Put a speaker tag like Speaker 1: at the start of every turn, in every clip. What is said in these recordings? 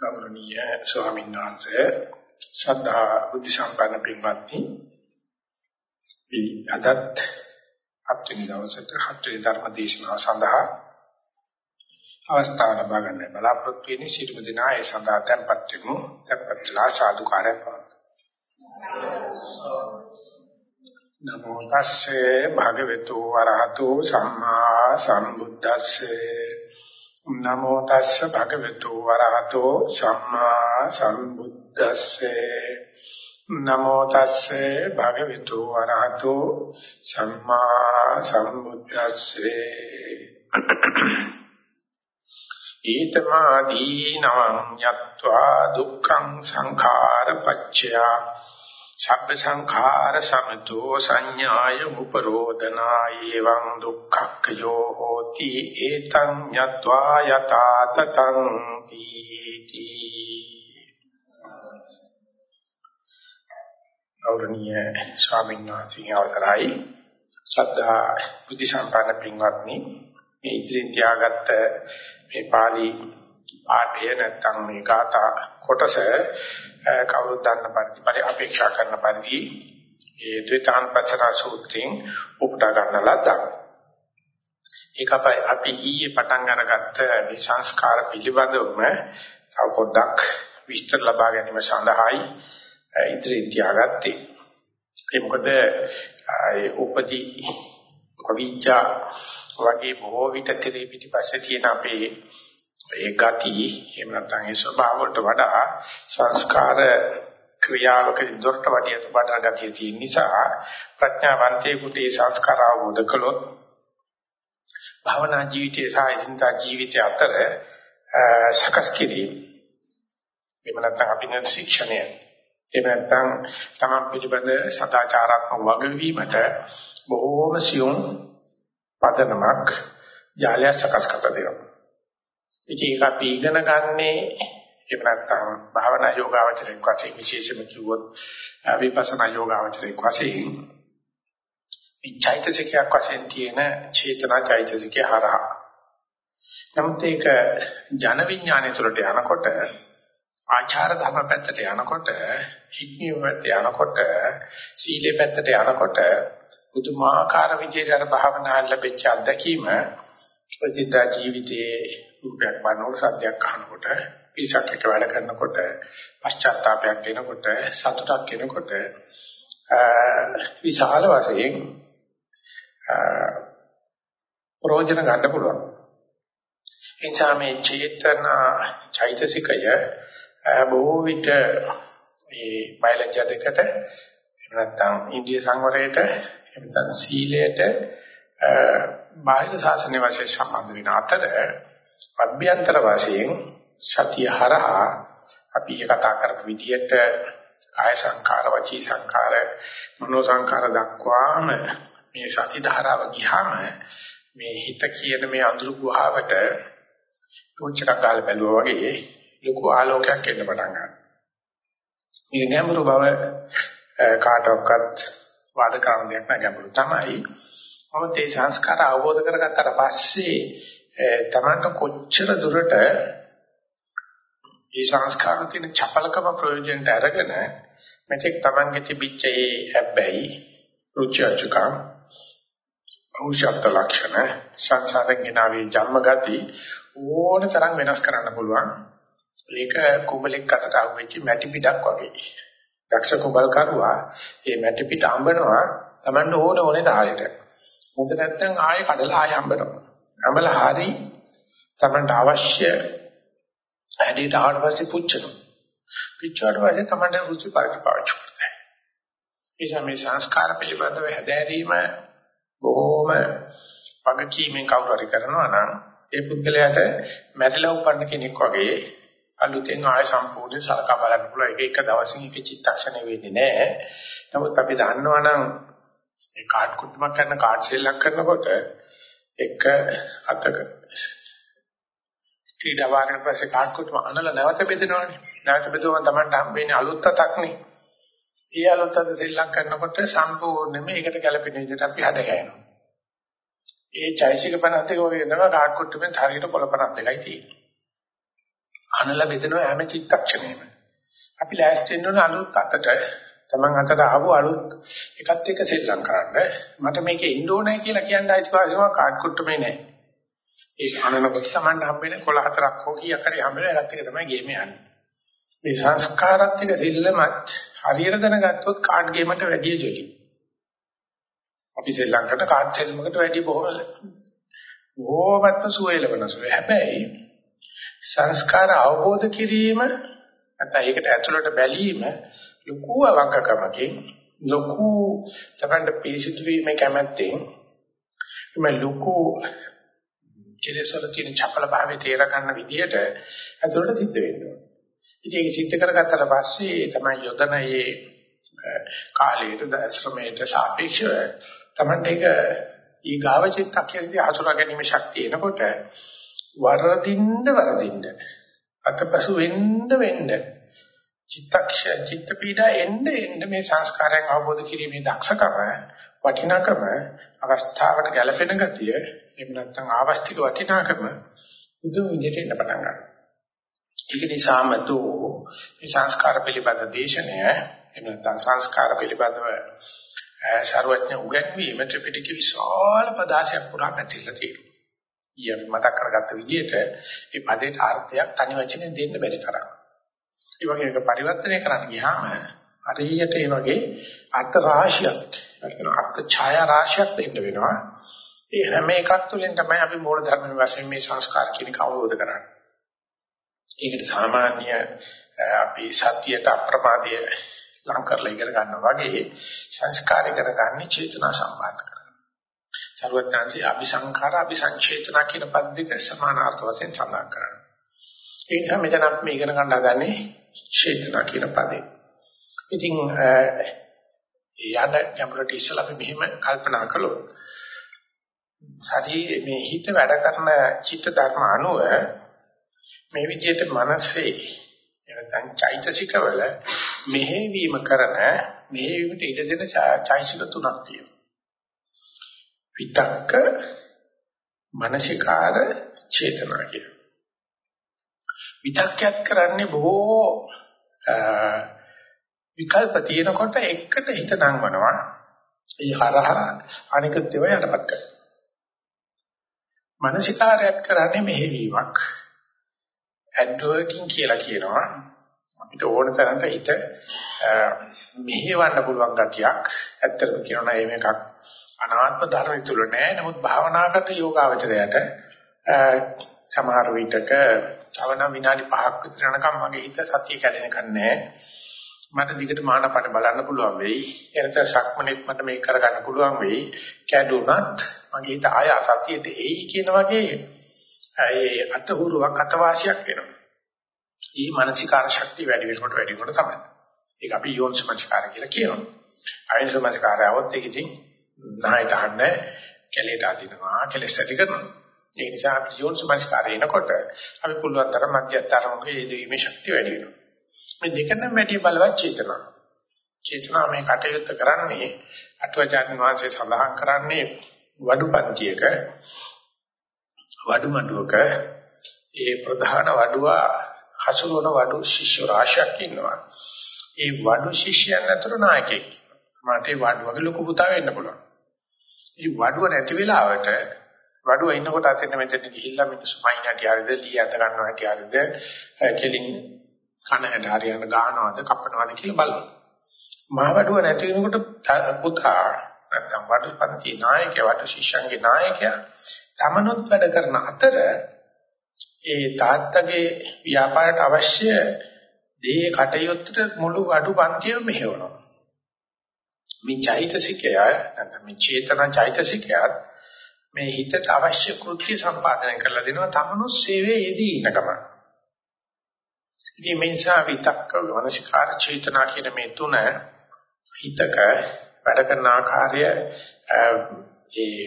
Speaker 1: ගෞරවනීය ස්වාමීන් වහන්සේ සද්ධා බුද්ධ සම්පන්න පින්වත්නි. මේ අදත් අපේ දවසට හතේ ධර්ම දේශනාව සඳහා අවස්ථාව ලබා ගන්න බලාපොරොත්තු වෙන්නේ සිටු දිනා ඒ සඳහා tempත් වෙමු. tempත්ලා සාදුකාරය නමෝ තස්සේ භගවතු වරහතෝ සම්මා සම්බුද්දස්සේ. නමෝ තස්ස භගවතු වරහතෝ සම්මා සම්බුද්දස්සේ. නමෝ තස්සේ භගවතු වරහතෝ සම්මා සම්බුද්දස්සේ. ඊතමාදීනං යත්වා දුක්ඛං සංඛාර පච්චයා සබ්බ සංඛාර සමතෝ සංඥාය උපරෝධනා එවං දුක්ඛක්ඛයෝ හෝති ඒතං යත්වා යතා තතං. තීති ගෞරවනීය ස්වාමීන් වහන්සේ අවසරයි. ශ්‍රද්ධා බුද්ධ සම්පන්න පින්වත්නි මේ ඉදිරියෙන් තියාගත්ත මේ pāli පාඨය නැත්නම් මේ ගාථා කොටස කවුරුත් දන්න පරිදි පරි අපේක්ෂා කරන පරිදි ඒ ද්විතාන් පචන සූත්‍රයෙන් උපුටා ගන්න ලද්දා. ඒක අපයි අපි ඊයේ පටන් අරගත්ත මේ සංස්කාර පිළිබඳවම තව පොඩ්ඩක් විස්තර ලබා ගැනීම සඳහායි ඉදිරියට තියාගත්තේ. ඒ මොකද ඒ උපදී කවිච්චා වගේ බොහෝ විට tire පිටිපස්සේ තියෙන අපේ ඒ ගති එහෙම නැත්නම් ඒ ස්වභාව වලට වඩා සංස්කාර ක්‍රියාවක දොරට වඩියට වඩා ගතිය තියෙන නිසා ප්‍රඥාවන්තයෙකුට ඒ සංස්කාර අවබෝධ කළොත් භවනා ජීවිතය සහ ඉදින්දා ජීවිතය අතර සකස් කිරීම එහෙම නැත්නම් අභිනව ශික්ෂණය එහෙම නැත්නම් තමන් පිළිබඳ සදාචාරාත්මක වගවීමට බොහෝම සියුම් පදනමක් ජාලය සකස් කර දෙනවා. ඉතින් ඒක අපි ඉගෙන ගන්නේ එහෙම නැත්නම් භාවනා යෝගාවචරයක් වශයෙන් විශේෂම කිව්වොත් විපස්සනා යෝගාවචරයක් වශයෙන් මේ චෛතසිකයක් වශයෙන් තියෙන චේතනා චෛතසිකය හරහා. නමුත් ඒක ජන විඥානය තුළට යනකොට ආචාර ධර්ම පැත්තට යනකොට හික්මිය පැත්තට යනකොට සීලේ පැත්තට යනකොට පුදුමාකාර විදිහට අර භාවනා ලැබෙච්ච අත්දැකීම ප්‍රතිදා ජීවිතයේ රූපයක් බලනකොට සද්දයක් අහනකොට පිරිසක් එක්ක වැඩ කරනකොට පශ්චාත්තාවයක් එනකොට සතුටක් එනකොට විශාල වශයෙන් ප්‍රෝජන ගන්න පුළුවන්. එනිසා මේ චේතන චෛතසිකය බොහෝ විට මේ බයලජ්‍ය දෙකට එහෙම නැත්නම් ඉන්දිය සංවරයට එහෙම නැත්නම් සීලයට බාහිර ශාසනය වශයෙන් සම්බන්ධ වෙන අතර අභ්‍යන්තර වශයෙන් සතිය හරහා අපි කතා කරපු විදිහට කාය සංකාර වචී සංකාර මනෝ සංකාර දක්වාම මේ සති ධාරාව ගියාම මේ හිත කියන මේ අඳුරු ගුහාවට ටෝච් එකක් ගාලා බැලුවා වගේ ලොකු ආලෝකයක් එන්න පටන් ගන්නවා. මේ ගැඹුරු බව කාටවත් වාද කරන දෙයක් නෑ ගැඹුරු තමයි. මොකද මේ සංස්කාර අවබෝධ කරගත්තට පස්සේ තමන්ට කොච්චර දුරට මේ සංස්කාර තියෙන චපලකම ප්‍රයෝජනට අරගෙන මෙතෙක් තමන්ගේ තිබිච්ච ඒ හැබැයි රුචිචුකම් ඖෂධ ලක්ෂණ සංසාරෙන් ගෙනාවේ ජන්මගති ඕන තරම් වෙනස් කරන්න පුළුවන්. ඒක කුඹලෙක් අතට අහුවෙච්ච මැටි පිටක් වගේ. දක්ෂ කුඹල් කරුවා මේ මැටි පිට අඹනවා තමන්ට ඕන ඕනේ තාලෙට මොකද නැත්නම් ආයෙ කඩලා ආයෙ අඹනවා. අඹල හරි තමන්ට අවශ්‍ය හැඩයට ආවට පස්සේ පුච්චනවා. පිච්චුවාට පස්සේ තමන්ට රුචි පරිදි පාවිච්චි කරනවා. ඒ මේ සංස්කාර පිළිබඳව හැදෑරීම බොහොම වගකීමෙන් කවුරු හරි කරනවා නම් ඒ පුද්ගලයාට මැරිලා උපන්න කෙනෙක් වගේ අලුතෙන් ආය සම්පූර්ණ සලකා බලන්න පුළුවන්. ඒක එක දවසින් එක චිත්තක්ෂණය වෙන්නේ නැහැ. නමුත් අපි දන්නවනම් ඒ කාඩ් කුට්ටමක් කරන කාඩ් සෙල්ලම් කරනකොට එක අතක ඊට වාරණ පස්සේ කාට්කුටම අනල නැවත බෙදනවනේ. නැවත බෙදුවම තමයි හම්බෙන්නේ අලුත් අතක්නේ. ඒ අලුත් අත සෙල්ලම් කරනකොට සම්පූර්ණයෙන්ම ඒකට ගැලපෙන විදිහට අපි හද ගන්නවා. ඒ චෛසික 52 වගේ නම කාට්කුට්ටමෙන් හරියට කොළ 52යි තියෙන්නේ. අනල බෙදෙනවා හැම චිත්තක්ෂණයෙම. අපි ලෑස්ති වෙන්න ඕන අලුත් අතට තමන් අතට ආව අලුත් එකත් එක්ක සෙල්ලම් කරන්න. මට මේකේ ඉන්න ඕනේ කියලා කියන්න අයිතිවාසිකම කාඩ් කුට්ටමේ නැහැ. ඒ අනනකොට තමන් හම්බෙන්නේ කොළ හතරක් හෝ කීයක් හරි හම්බෙන එකත් එක තමයි ගේම යන්නේ. මේ සංස්කාරات එක සිල්ලමත් හරියට දැනගත්තොත් කාඩ් ගේමට වැඩිය ජොලි. අපි ශ්‍රී ලංකාවට කාඩ් සෙල්ලමකට වැඩි බොහොම බොහොමත්ම සුවයලවනසු. හැබැයි සංස්කාර අවබෝධ කිරීම නැත්නම් ඒකට ඇතුළට බැලීම ලොකු අවංකකමකින් ලොකු තමයි පිරිසිදු වීමේ කැමැත්තෙන් මේ ලොකු කෙලෙසල තියෙන චපල භාවයේ තේර ගන්න විදියට ඇතුළට සිද්ධ වෙනවා. ඉතින් ඒක සිද්ධ කරගත්තට පස්සේ තමයි යොදන මේ කාලයට ශ්‍රමයට සාපේක්ෂව තමයි ඒක ඊගාව චිත්තක්ෂණයේ හසුරා ගැනීම ශක්තිය එනකොට වරදින්න වරදින්න අතපසු වෙන්න වෙන්න චිත්තක්ෂ චිත්ත පීඩා එන්න එන්න මේ සංස්කාරයන් අවබෝධ කිරීමේ දක්ෂකම වටිනාකම අවස්ථාවට ගැළපෙන ගතිය එහෙම නැත්නම් ආවස්තික වටිනාකම බුදු විදිහට එන්න පටන් ගන්නවා. ඒක නිසාම තෝ මේ සංස්කාර පිළිබඳ දේශනය එහෙම නැත්නම් සංස්කාර පිළිබඳව සර්වඥ උගන්වීම ත්‍රිපිටක විශාල පදාසයක් පුරා පැතිරලා තියෙනවා. ඊය මතක් කරගත්ත විදිහට මේ පදේට අර්ථයක් තනි වචනෙන් දෙන්න බැරි තරම්. ඒ වගේ එක පරිවර්තනය කරන්න ගියාම හරියට ඒ වගේ අර්ථ රාශියක් නැත්නම් අර්ථ ඡායා රාශියක් දෙන්න වෙනවා. ඒ හැම එකක් තුළින් තමයි අපි මූල ධර්ම වශයෙන් මේ සංස්කාර කියන කවෝද කරන්නේ. ඒකට සාමාන්‍ය අපි සත්‍යයට අප්‍රමාදයේ ලං කරලා ඉගෙන ගන්නවා වගේ සංස්කාරය කරගන්නේ චේතනා සම්බන්ධ කරගෙන. සර්වඥාන්සේ අபிසංඛාර අபிසංචේතන කියන පද දෙක සමානාර්ථ වශයෙන් සඳහන් කරනවා. ඒ නිසා මෙතන අපි මේ ඉගෙන ගන්න හදන්නේ චේතනා කියන පදේ. ඉතින් යන යම්කට ඉස්සලා අපි මෙහෙම කල්පනා කළොත් ශරීර මේ හිත වැඩ කරන චිත්ත ධර්ම අනුව මේ විදිහට මනසේ නැත්නම් චෛතසිකවල මෙහෙවීම කරන මෙහෙවීමට ඉඩ දෙන චෛතසික තුනක් තියෙනවා. විතක්ක මානසිකාර චේතනා කියන. විතක්කයක් කරන්නේ බොහෝ විකල්ප තියෙනකොට එකට හිත නංවනවා. ඒ හරහා අනිකුත් ඒවා යටපත් කරනවා. මානසිකාරයක් කරන්නේ මෙහෙවීමක්. ඇඩ්වර්කින් කියලා කියනවා. අපිට ඕන තරමට හිත මෙහෙවන්න පුළුවන් ගතියක්. ඇත්තටම කියනවා මේ එකක් අනාත්ම ධර්ම තුල නෑ. නමුත් භාවනාකට යෝගාවචරයට සමහර විටක චවන විනාඩි 5ක් විතර යනකම් මගේ හිත සතිය කැඩෙන කන්නේ මට දිගට මානපට බලන්න පුළුවන් වෙයි. එනත සක්මනෙත් මට මේක කරගන්න පුළුවන් වෙයි. කැඩුනත් මගේ හිත ආය සතියට එයි කියන වගේ ඒ අතහුරුවක් අතවාසියක් වෙනවා. මේ මානසිකාර ශක්තිය වැඩි වෙනකොට වැඩි වෙනකොට තමයි. ඒක අපි යෝනිසමස්කාර කියලා කියනවා. අයෝනිසමස්කාරය આવොත් ඒක ඉතින් නායට අහන්නේ කැලේට අදිනවා කෙලස් ඇති කරනවා. ඒ නිසා අපි යෝනිසමස්කාරය එනකොට අපි පුළුවන් තරම් මධ්‍යස්තරමක යෙදීමේ ශක්තිය වැඩි වෙනවා. මේ දෙකෙන් වැඩි බලවත් චේතනා. චේතනා මේ කටයුත්ත කරන්නේ අටවචාන් වහන්සේ සඳහන් කරන්නේ වඩුපන්තියක වඩුමඩුවක ඒ ප්‍රධාන වඩුවා හසුරුවන වඩු ශිෂ්‍ය රාශියක් ඉන්නවා. ඒ වඩු ශිෂ්‍යයන් අතර නායකයෙක්. මට ඒ වඩුවගේ ලොකු පුතා වෙන්න පුළුවන්. ඉතින් වඩුව නැති වෙලාවට වඩුව ඉන්නකොට අතෙන් මෙතෙන් ගිහිල්ලා මිනිස්සු මයින් හැටි හරිද ලී අත ගන්නවා හැටි හරිද කෙලින් කන හැට හරියන ගහනවාද කපනවාද කියලා බලනවා. මහ වඩුව නැති වෙනකොට පුතා නැත්නම් වඩුපන්ති නායකයා වඩු ශිෂ්‍යයන්ගේ නායකයා තමනුත් වැඩ කරන අතර ඒ තාත්තගේ ව්‍යාපාරයට අවශ්‍ය දේ කටයුත්තට මුළු අඩු පන්තියම මෙහෙවනවා. මේ චෛතසිකය නැත්නම් මේ චේතනා චෛතසිකයත් මේ හිතට අවශ්‍ය කෘත්‍ය සම්පාදනය කරලා දෙනවා තමනුත් සේවයේ යෙදී ඉන්න ගමන්. ඉතින් මේ නිසා විතක්ක වනසිකාර චේතනා කියන මේ තුන හිතක වැඩ කරන ආකාරය ඒ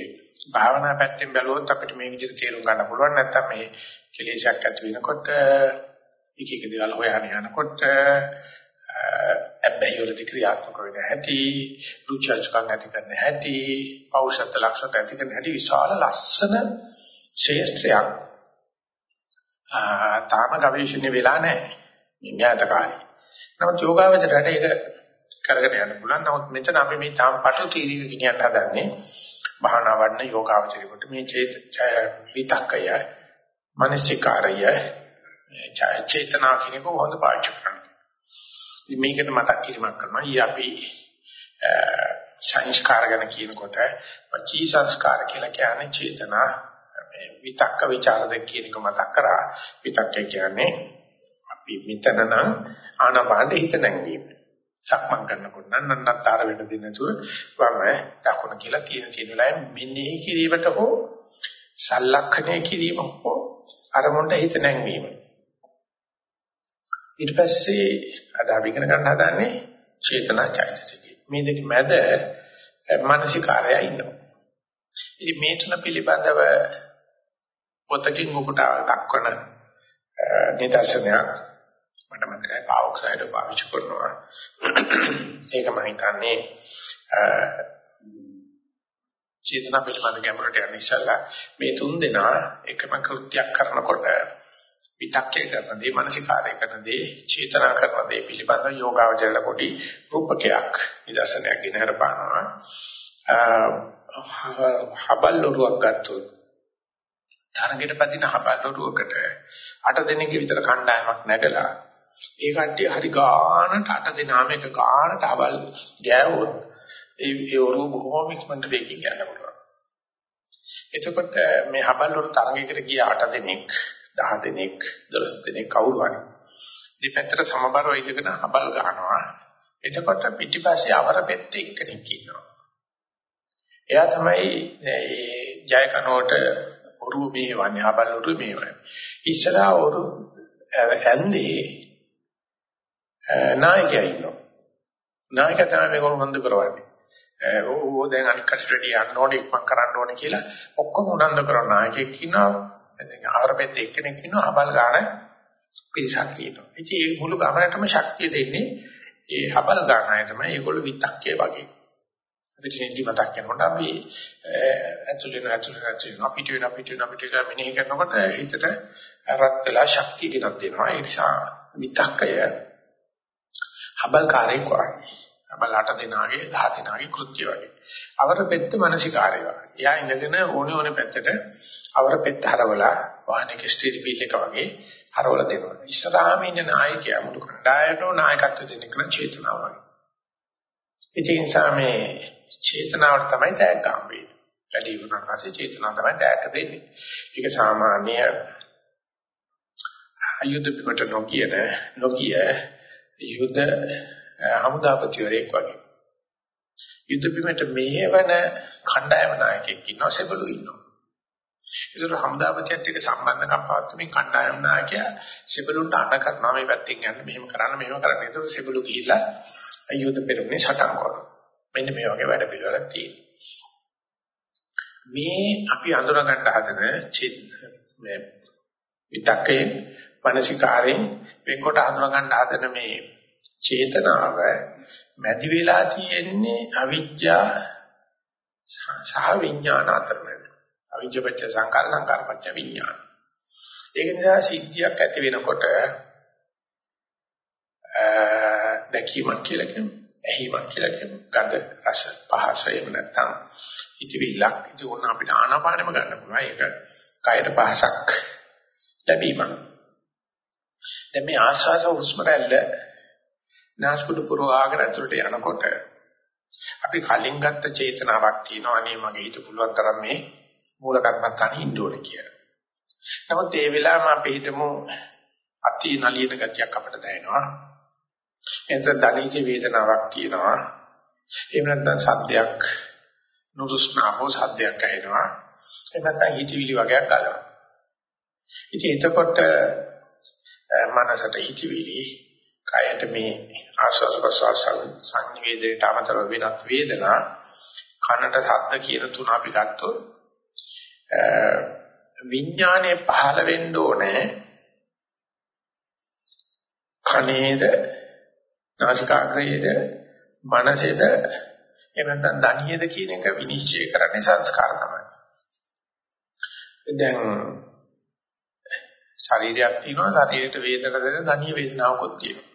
Speaker 1: භාවනා පැත්තෙන් බැලුවොත් අපිට මේ විදිහට තේරුම් ගන්න පුළුවන් නැත්නම් මේ කෙලෙසක් ඇති වෙනකොට එක එක දේවල් හොයන යනකොට අබ්බැහි වලදී ක්‍රියාත්මක වෙන හැටි රුචර්ජකම් ඇති කරන හැටි පෞෂත්ව ලක්ෂණ ඇති කරන හැටි විශාල ලස්සන ශේෂ්ත්‍රයක් තාම ගවේෂණය වෙලා නැහැ. ඥාත කාලේ. නමුත් යෝගාවචරයට ඒක කරගෙන යන්න පුළුවන්. නමුත් මෙතන අපි මේ තාම පටු තීරීක ගෙනියන්න හදන්නේ භාවනා වඩන යෝගාවචරයට මේ චේත විතක්කය මනසිකාරය චේතනා කියනක හොඳ පාවිච්චි කරන්න. ඉතින් මේකට මතක් කිරීමක් කරනවා. ඊ අපි සංස්කාර ගැන කියනකොට වචී සංස්කාර කියලා කියන්නේ චේතනා මේ විතක්ක ਵਿਚාර දෙක කියන එක මතක් කරා. විතක්ක කියන්නේ අපි මෙතන නම් ආනාපානෙ හිත නැංවීම. සක්මන් කරනකොට නම් නන්නතර වෙන්න දෙන්නේ නැතුව වම දකුණ කියලා තියෙන තියෙන වෙලාවෙ මෙනෙහි කිරීමට හෝ සලක්ෂණය කිරීම හෝ අරමුණට හිත නැංවීම. ඊට පස්සේ අද අපි ඉගෙන ගන්න හදන්නේ චේතනා චෛතසිකය. මේ දෙක මැද මානසිකාරය ඉන්නවා. ඉතින් මේ තුන පිළිබඳව පොතකින් ඔබට දක්වන නිදර්ශනයක් මට මතකයි පාවොක්සයිඩ් පාවිච්චි කරනවා. ඒක මම හිතන්නේ චේතනා පිළිබඳ ගැඹුරට යන ඉස්සලා මේ තුන් දෙනා එකම කෘත්‍යයක් කරනකොට විතක්කේ කරන දේ මානසිකාරය කරන දේ චේතනා කරන දේ පිළිබඳ යෝගාවචරල පොඩි රූපකයක් නිදර්ශනයක් ගෙන හරපානවා හබල් ලොරුවක් ගත්තොත් තරඟයට පදින හබල් ලොරුවකට අට දෙනෙක් විතර කණ්ඩායමක් නැගලා ඒ කට්ටිය හරි ගානට අට දෙනාම එක ගානට හබල් ගෑවොත් ඒ ඒ ඔරුව බොහොම ඉක්මනට වේගින් යන්න පුළුවන්. එතකොට මේ හබල් ලොරු තරඟයකට ගිය අට දෙනෙක් 10 දෙනෙක් 12 දෙනෙක් කවුරු හරි. දෙපැත්තට සමබරව ඉඳගෙන හබල් ගන්නවා. එතකොට පිටිපස්සේ අවර පෙත්තේ එක්කෙනෙක් ඉන්නවා. එයා තමයි ජය කනෝට ඔරුව මේවන්නේ හබල් ඔරුව මේවන්නේ. ඉස්සරහා ඔරු ඇන්දේ නායකයා ඉන්නවා. නායකයා තමයි මේක හොඳ කරවන්නේ. ඕ දැන් අනික් කටට වැඩි යන්න ඕනේ ඉක්මන් කරන්න ඕනේ කියලා ඔක්කොම උනන්දු කරන නායකයෙක් ඉන්නවා. දැන් ආවරපෙත් එක්කෙනෙක් ඉන්නවා හබල් ගන්න පිරිසක් ඉන්නවා. ඉතින් මේ මුළු ගමනටම ශක්තිය දෙන්නේ ඒ හබල් ගන්න අය තමයි. ඒගොල්ලෝ විතක්කේ වගේ. අපිට හින්දි මතක් කරනකොට අපි ඇතුළේ ඇතුළේ ඇතුළේ අපිට වෙන අපිට වෙන අපිට වෙන මෙනෙහි කරනකොට හිතට රත් වෙලා ශක්තිය ගෙනත් දෙනවා. ඒ නිසා විතක්කය හබල් කාර්යයක් වගේ. හබල් 8 දිනාගේ 10 දිනාගේ කෘත්‍ය වගේ අවර පෙත්ත මානසිකාරය වගේ එයා ඉඳගෙන ඕනේ ඕනේ පැත්තට අවර පෙත්ත හරවලා වාහනයක ස්ටීරි වීල් එක වගේ හරවලා දෙනවා ඉස්සරහාම ඉන්න නායකයා මුළු කණ්ඩායමට නායකත්ව දෙන්න කරන චේතනාව වගේ ඒ නිසා මේ චේතනාවට තමයි තෑග්ග හම්බෙන්නේ. වැඩි වුණාට පස්සේ චේතනාව තමයි තෑග්ග දෙන්නේ. ඒක සාමාන්‍ය අයුද පිට නොකියන නොකිය යුද හමුදාපතිවරයෙක් වගේ. යුද පිටට මෙහෙවන කණ්ඩායම 나යකයෙක් ඉන්නවා සෙබළු ඉන්නවා. ඒතර හමුදාපතියත් එක්ක සම්බන්ධකම් පවත්වමින් කණ්ඩායම නායකයා සෙබළුන්ට අණ කරනවා මේ පැත්තෙන් යන්න මෙහෙම කරන්න මෙහෙම කරන්න. ඒතර සෙබළු ගිහිල්ලා යුද පෙරමුණේ සටන් කරනවා. මෙන්න මේ වගේ වැඩ පිළිවෙලක් තියෙනවා. මේ අපි අඳුර ගන්න හදන මේ විතක්කේ මානසිකාරයෙන් වෙන්කොට අඳුර ගන්න හදන මේ චේතනාව මැදි වෙලා තියෙන්නේ අවිජ්ජා සහ විඥාන අතර මැද. අවිජ්ජපච්ච සංකාර සංකාරපච්ච විඥාන. ඒක නිසා සිද්ධියක් ඇති වෙනකොට දැකීමක් කියලා කියමු. ඇහිමක් කියලා කියමු. ගඳ රස පහස එහෙම නැත්නම් ඉතිවිලක්. ඒක ඕන අපිට ආනාපානෙම ගන්න පුළුවන්. ඒක කයට පහසක් ලැබීමක්. දැන් මේ ආස්වාස හුස්ම රැල්ල නාස්පුඩු පුරවාගෙන ඇතුළට යනකොට අපි කලින් ගත්ත චේතනාවක් තියෙනවා අනේ මගේ හිත පුළුවන් තරම් මේ මූල කර්මත්තානේ ඉන්න ඕනේ කියලා. නමුත් ඒ වෙලාවම අපි හිතමු අති නලියන ගතියක් අපිට දැනෙනවා. එතන දණීසි වේදනාවක් තියෙනවා. එහෙම නැත්නම් සද්දයක් නුරුස්නා හෝ සද්දයක් ඇහෙනවා. එහෙම නැත්නම් හිතවිලි වගේක් ගන්නවා. ඉතින් එතකොට මනසට හිතවිලි කයට මේ ආස්වාද ප්‍රසවාස සංනිවේදයට අමතරව වෙනත් වේදනා කනට ශබ්ද කියන තුන අපි ගත්තොත් විඥානයේ පහළ වෙන්න ඕනේ කනේද නාසිකාග්‍රයේද මනසේද එහෙම නැත්නම් ධනියේද කියන එක විනිශ්චය කරන්නේ සංස්කාර තමයි. දැන් ශරීරයක් තියෙනවා ශරීරයට වේදන දෙන ධනිය වේදනාවකුත් තියෙනවා.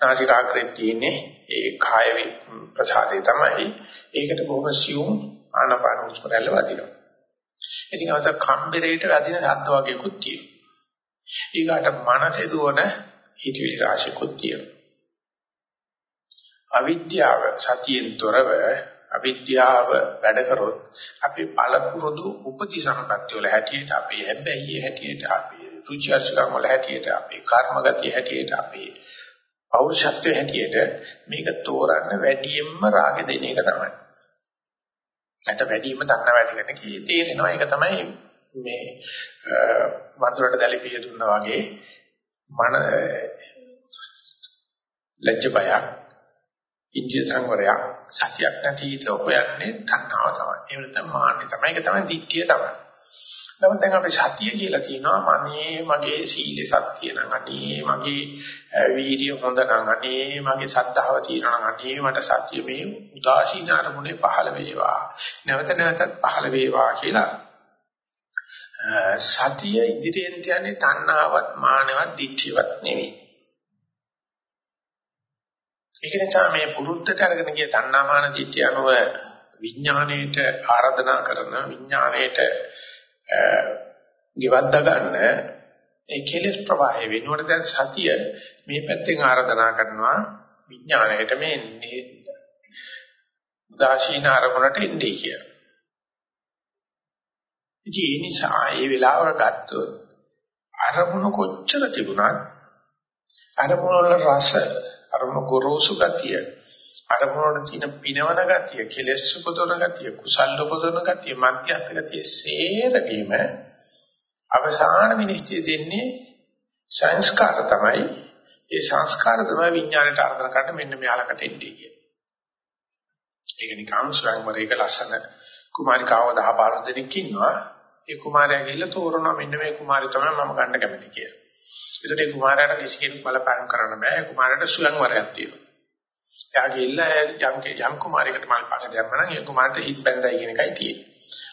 Speaker 1: නාසිකාග්‍රේ තියෙන්නේ ඒ කාය ප්‍රසාදේ තමයි. ඒකට බොහොම සියුම් ආනාපාන උස්පරල්ල වදිනවා. ඉතින් අත කම්බරේට වදින ශබ්ද වගේකුත් තියෙනවා. ඊගාට මනසේ දුවන හිතවිලි රාශියකුත් තියෙනවා. අවිද්‍යාව සතියෙන් තොරව අවිද්‍යාව වැඩ කරොත් අපි පළපුරුදු උපති සම්පත්‍ය වල හැටියට අපි හැබැයි හැටියට අපි රුචි අරුචිකම් වල හැටියට අපි කර්මගතිය හැටියට අපි පෞරුෂත්වයේ හැටියට මේක තෝරන්න වැඩියෙන්ම රාග දෙන එක තමයි. නැත්නම් වැඩියෙන්ම දන්නවා ඇති කරන කී තේරෙනවා ඒක තමයි මේ වතුරට දැලිපිය දුන්නා වගේ මන ලැජ්ජ බයක් ඉන්දිය සංවරයක් සතියක් නැති හිත හොයන්නේ තණ්හාව තමයි. ඒ වෙනතම මාන්නේ තමයි. ඒක තමයි දික්කිය තමයි. නමුත් දැන් අපි සතිය කියලා කියනවා මනේ මගේ සීලේ සත්‍ය නම් අනේ මගේ වීර්ය හොඳ නම් අනේ මගේ සද්ධාව තියෙනවා නම් අනේ මට සත්‍ය මේ උදාසීන අරමුණේ පහළ වේවා. නැවත නැවතත් පහළ වේවා කියලා සතිය ඉදිරියෙන් තියන්නේ තණ්හාවත් මානවත් දික්කියවත් නෙවෙයි. ඒක නිසා මේ පුරුද්දට අරගෙන ගිය තණ්හාමාන චිත්තය අනුව විඥාණයට ආරාධනා කරන විඥාණයට ගෙවද්ද ගන්න ඒ කෙලෙස් ප්‍රවාහය වෙනකොට දැන් සතිය මේ පැත්තෙන් ආරාධනා කරනවා විඥාණයට මේ උදාසීන අරමුණට එන්නේ කියලා. ඉතින් ඒ නිසා ඒ වෙලාව ගත්තොත් අරමුණ කොච්චර තිබුණත් අරමුණ වල රස අරමුණ ගොරෝසු ගතිය අරමුණට තියෙන පිනවන ගතිය කෙලෙස් උපදවන ගතිය කුසල් උපදවන ගතිය මධ්‍යස්ථ ගතිය සේරවීම අවසාන විනිශ්චය දෙන්නේ සංස්කාර තමයි ඒ සංස්කාර තමයි විඥාණයට අර්ථන කරන්න මෙන්න මෙයාලකට එන්නේ කියන්නේ. ඒක නිකන් ස්වයංවරයක ලස්සන කුමාරිකාව 10 15 දෙනෙක් ඉන්නවා. ඒ කුමාරයා ගිහිල්ලා තෝරනවා මෙන්න මේ කුමාරිය තමයි මම ගන්න කැමති කියලා. ඒකට ඒ කුමාරයාට කිසි කෙනෙක් බලපෑම් කරන්න බෑ. කුමාරයාට ස්වයංවරයක් තියෙනවා. එයා ගිහිල්ලා යම් යම් කුමාරයකට මල් පාන දැම්මම ඒ කුමාරට හිත බැඳයි කියන එකයි තියෙන්නේ.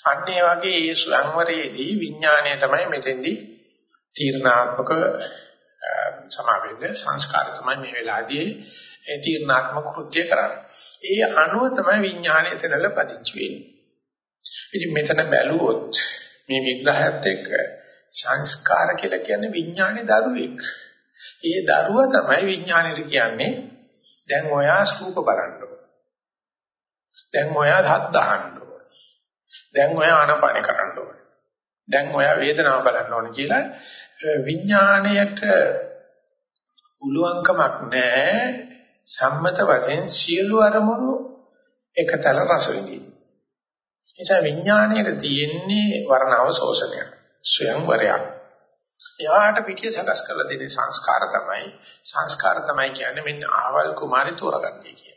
Speaker 1: අන්න ඒ වගේ ඒ ස්වයංවරයේදී විඥාණය තමයි මෙතෙන්දී තීර්ණාත්මක සමාවෙන්නේ සංස්කාර තමයි මේ වෙලාවේදී ඒ තීර්ණාත්මක කෘත්‍ය කරන්නේ. ඒ අනුව තමයි විඥාණය එතනල පදිච්ච වෙන්නේ. ඉතින් මෙතන බැලුවොත් මේ විග්‍රහයත් එක්ක සංස්කාර කියලා කියන්නේ විඥානේ දරුවෙක්. ඒ දරුවා තමයි විඥානෙට කියන්නේ දැන් ඔයා ස්තූප බලන්න දැන් ඔයා හත් දාන්න දැන් ඔයා ආනපාන කරන්න ඕනේ. දැන් ඔයා වේදනාව බලන්න ඕනේ කියලා විඥාණයට පුළුවන්කමක් නැහැ සම්මත වශයෙන් සියලු අරමුණු එකතල රස විඳින්න. නිසා විඥාණයට තියෙන්නේ වර්ණාව ශෝෂණයක්. ස්වයංවරයක්. එයාට පිටිය සකස් කරලා දෙන සංස්කාර තමයි සංස්කාර තමයි කියන්නේ මෙන්න ආවල් කුමාරි තෝරගන්නේ කියන්නේ.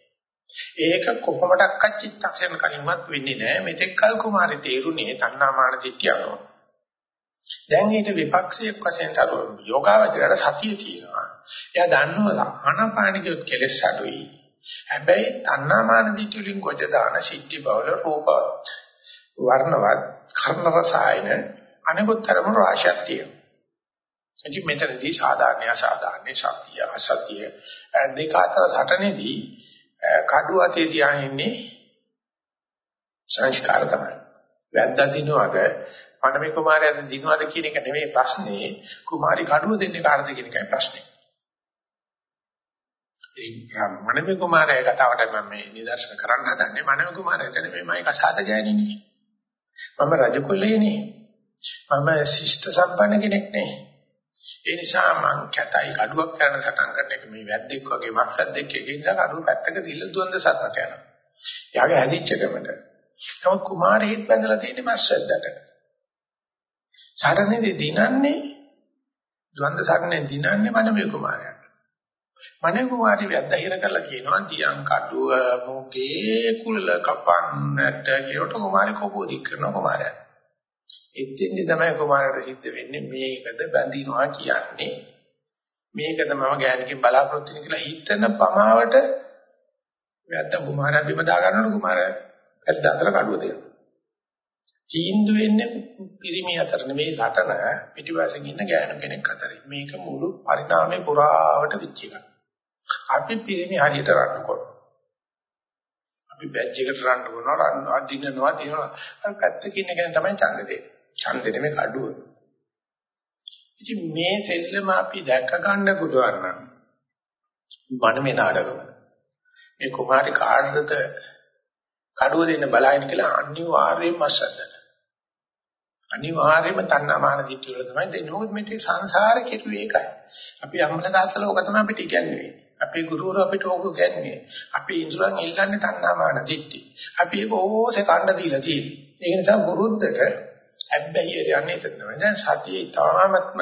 Speaker 1: ඒක කොහොමඩක්වත් චිත්තක්ෂණ කලින්වත් වෙන්නේ නැහැ. මෙතෙක් කල් කුමාරි තේරුනේ තණ්හාමාන දිට්ඨියව. දැන් ඊට විපක්ෂයක් වශයෙන් තරුව යෝගාවචරයට සතිය තියෙනවා. එයා දන්නවා ආනාපානිකයොත් කෙලස් අඩුයි. හැබැයි තණ්හාමාන දිට්ඨිය වලින් ගොජ දාන සිද්ධි බවල රූපවත් වර්ණවත් කර්ණ රසායන අනිකුත් තරම රාශියක් තියෙනවා. ඉතින් මෙතනදී සාධාරණය අසාධාරණය සත්‍ය අසත්‍ය දෙක අතර සටනේදී කඩුව අතේ තියාගෙන ඉන්නේ සංස්කාර තමයි. වැද්දා දිනවද මනමේ කුමාරයාද දිනවද කියන එක නෙමෙයි ප්‍රශ්නේ. කුමාරි කඩුව දෙන්නේ කාටද කියන එකයි ප්‍රශ්නේ. ඒ මනමේ කුමාරයා කතාවට මම මේ නිදර්ශන කරන්න හදන්නේ මනමේ කුමාරයා එතන මේ මයි කසාද ගෑණිනේ. මම රජකුලේනේ. මම ශිෂ්ට සම්පන්න කෙනෙක් නේ. ඒ නිසා මං කැතයි කඩුවක් කරන සටන් කරන එක මේ වැද්දෙක් වගේ මක්සද්දෙක් එක නිසා කඩුව පැත්තක තියලා දුවන්ද සටනට යනවා. යාගේ හැදිච්ච ගමන. නමුත් කුමාරයෙක් බඳලා තියෙන්නේ මස්සද්දට. සටනේදී දිනන්නේ දුවන්ද සටනේ දිනන්නේ මනමේ කුමාරයාට. මනේ කුමාරි වැද්ද හිර කරලා කියනවා දියන් කඩුව මොකේ කුල කපන්නට කියවට කුමාරි කෝපෝදි කරන කුමාරයා. එතෙන්දි තමයි කුමාරට සිද්ධ වෙන්නේ මේකද බැඳිනවා කියන්නේ මේකද මම ගෑණිකෙන් බලාපොරොත්තු වෙන කියලා හිතන පමාවට නැත්නම් කුමාරයා බිම දා ගන්නකොට කුමාරයා ඇත්ත අතර කඩුව දෙනවා තීන්දුව වෙන්නේ පිරිමි අතර නෙවෙයි ලටන පිටිපස්සෙන් ඉන්න ගෑනු කෙනෙක් අතරේ. මේක මුළු පරිණාමයේ පුරාවට වෙච්ච එකක්. අපි පිරිමි හරියට රණ්ඩු කරනවා. අපි බැච් එකට රණ්ඩු කරනවා, රණ්ඩු අදිනනවා, දිනනවා. අර පැත්තක ඉන්න කෙනා තමයි ඡන්ද දෙන්නේ. ඡන්දෙ නෙමෙයි කඩුව. ඉතින් මේ සෙල්ලම අපි දැක ගන්න පුළුවන් නම් මනමේ නාඩගම. මේ කුමාරි කාර්යදත කඩුව දෙන්න බලයින් කියලා අනිවාර්යයෙන්ම අසද්දන. අනිවාර්යයෙන්ම තණ්හාමාන දිට්ඨිය වල තමයි දෙන්නේ. මොකද මේ සංසාරේ කෙරුවේ ඒකයි. අපි අම්මලා තාත්තලා ඕක තමයි අපිට ඉගැන්වුවේ. අපේ ගුරුවරු අපිට ඕක ඉගැන්වුවේ. අපි ඉන්ද්‍රයන් ඉල්ලන්නේ තණ්හාමාන දිට්ඨිය. අපි ඒක ඕසේ කණ්ඩ දීලා තියෙන්නේ. ඒක නිසා වරුද්දට හැබැයි යන්නේ එතන තමයි. දැන් සතියේ තාමත්ම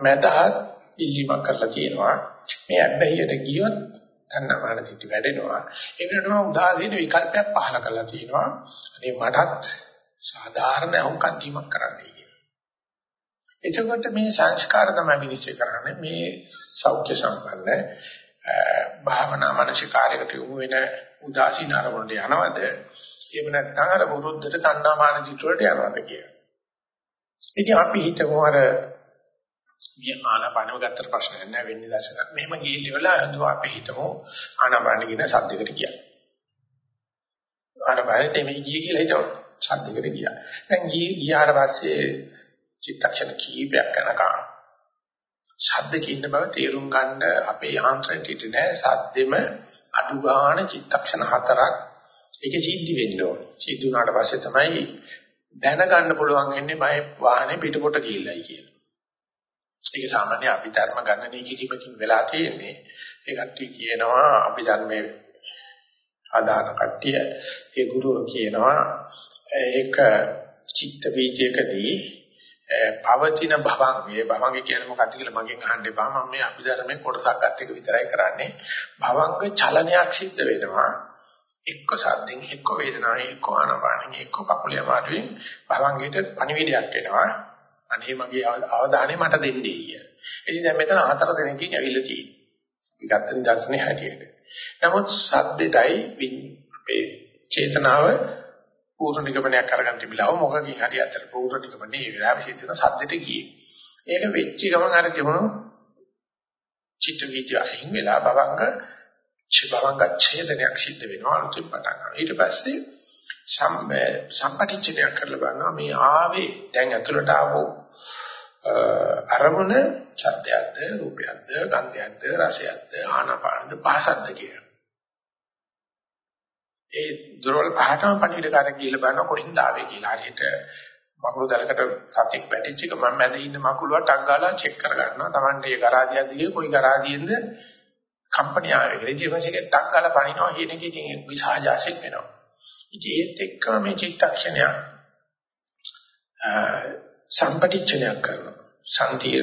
Speaker 1: මදහත් ඉල්ලීමක් කරලා තියෙනවා. මේ හැබැයිට ගියොත් තණ්හාමාන දිට්ඨි වැඩෙනවා. ඒ වෙනටම උදාසීන විකල්පයක් පහල කරලා තියෙනවා. අනේ මටත් සාධාරණ අහුම්කම් දීමක් කරන්නයි කියලා. එතකොට මේ සංස්කාර තමයි විනිශ්චය කරන්නේ මේ සෞඛ්‍ය සම්පන්න භාවනා මානසිකාරයකට යොමු වෙන උදාසීන අරමුණට යනවද? එහෙම නැත්නම් අර වරුද්දට තණ්හාමාන දිට්ඨියට යනවද කියලා. ඉතින් අපි හිතමු අර මේ ආනාපානව ගත්තට ප්‍රශ්නයක් නැහැ වෙන්නේ දැසක. මෙහෙම ගිහිල්ලා හඳුවා අපි හිතමු ආනාපාන කියන සද්දයකට ගියා. ආනාපානෙට මේ ගිය කියලා හිතමු. සද්දයකට ගියා. දැන් ගිය ගියාට පස්සේ චිත්තක්ෂණ කීපයක් යනකම් සද්දක ඉන්න බව තේරුම් ගන්න අපේ යාන්ත්‍රණයට ඉත නෑ සද්දෙම අඩු ගන්න චිත්තක්ෂණ හතරක් ඒක සිද්ධ වෙන්න ඕනේ. සිද්ධ වුණාට පස්සේ තමයි දැනගන්න පුළුවන් වෙන්නේ මම වාහනේ පිටපොට ගිහිල්ලයි කියලා. ඒක සාමාන්‍ය අපි ධර්ම ගණනයේ කිසිමකින් වෙලා තියෙන්නේ. ඒකට කියනවා අපි ධර්මයේ ආදාන කට්ටිය ඒ ගුරුවරු කියනවා ඒක චිත්ත වීතියකදී පවතින භවංගේ භවංගේ කියන්නේ මොකක්ද කියලා මගෙන් අහන්න එපා මම මේ අභිධර්මයේ කොටසක් ගන්න එක විතරයි කරන්නේ භවංග චලනයක් සිද්ධ වෙනවා එක්ක සද්දෙන් එක්ක වේදනාවෙන් එක්ක ආනපානෙන් එක්ක කකුලේ අමාරුවෙන් භවංගයට පණිවිඩයක් එනවා අනේ මගේ අවධානය මට දෙන්නේ කිය. ඉතින් දැන් මෙතන හතර දෙනෙක්ගෙන් ඇවිල්ලා තියෙනවා. විගතන දර්ශනේ හැටියට. නමුත් සද්දෙටයි අපේ චේතනාව පූර්ණ නිගමනයක් කරගන්න තිබිලා මොකකින් හරි අතර පූර්ණ නිගමනේ ඒ වෙලාවෙ සිද්ධ වෙන සද්දෙට ගියේ. ඒක වෙච්ච ගමන් අර තිබුණු චිත්ත වීතිය අහිං වෙලා බවංග චිබවංග ඡේදනයක් සිද්ධ වෙනවා අලුතින් පටන් ගන්නවා. ඊට පස්සේ සම්පටිච්ඡනය කරලා බලනවා මේ ආවේ දැන් ඇතුළට ආවෝ අරමුණ සත්‍යයක්ද රූපයක්ද ගන්ධයක්ද රසයක්ද ආනාපානද පහසක්ද කියන. ඒ දුර්වල පහටම පණිවිඩකාරය කියලා බලන කොහින්ද ආවේ කියලා හරියට මකුළු දැලකට සතෙක් වැටිච්ච එක මම මැද ඉන්න මකුළුවා ටක් ගාලා චෙක් කර ගන්නවා. Tamande ඒ ගරාදියක් දිගේ කොයි ගරාදියෙන්ද කම්පැනි ආවේ කියලා. ඊට පස්සේ ටක් ගාලා පනිනවා කියන එක ඉතින් විසහජාසෙක් වෙනවා. ඉතින් ඒත් එක්කම මේ චිත්තක්ෂණය සම්පටිච්ඡනයක් කරනවා. සම්තිය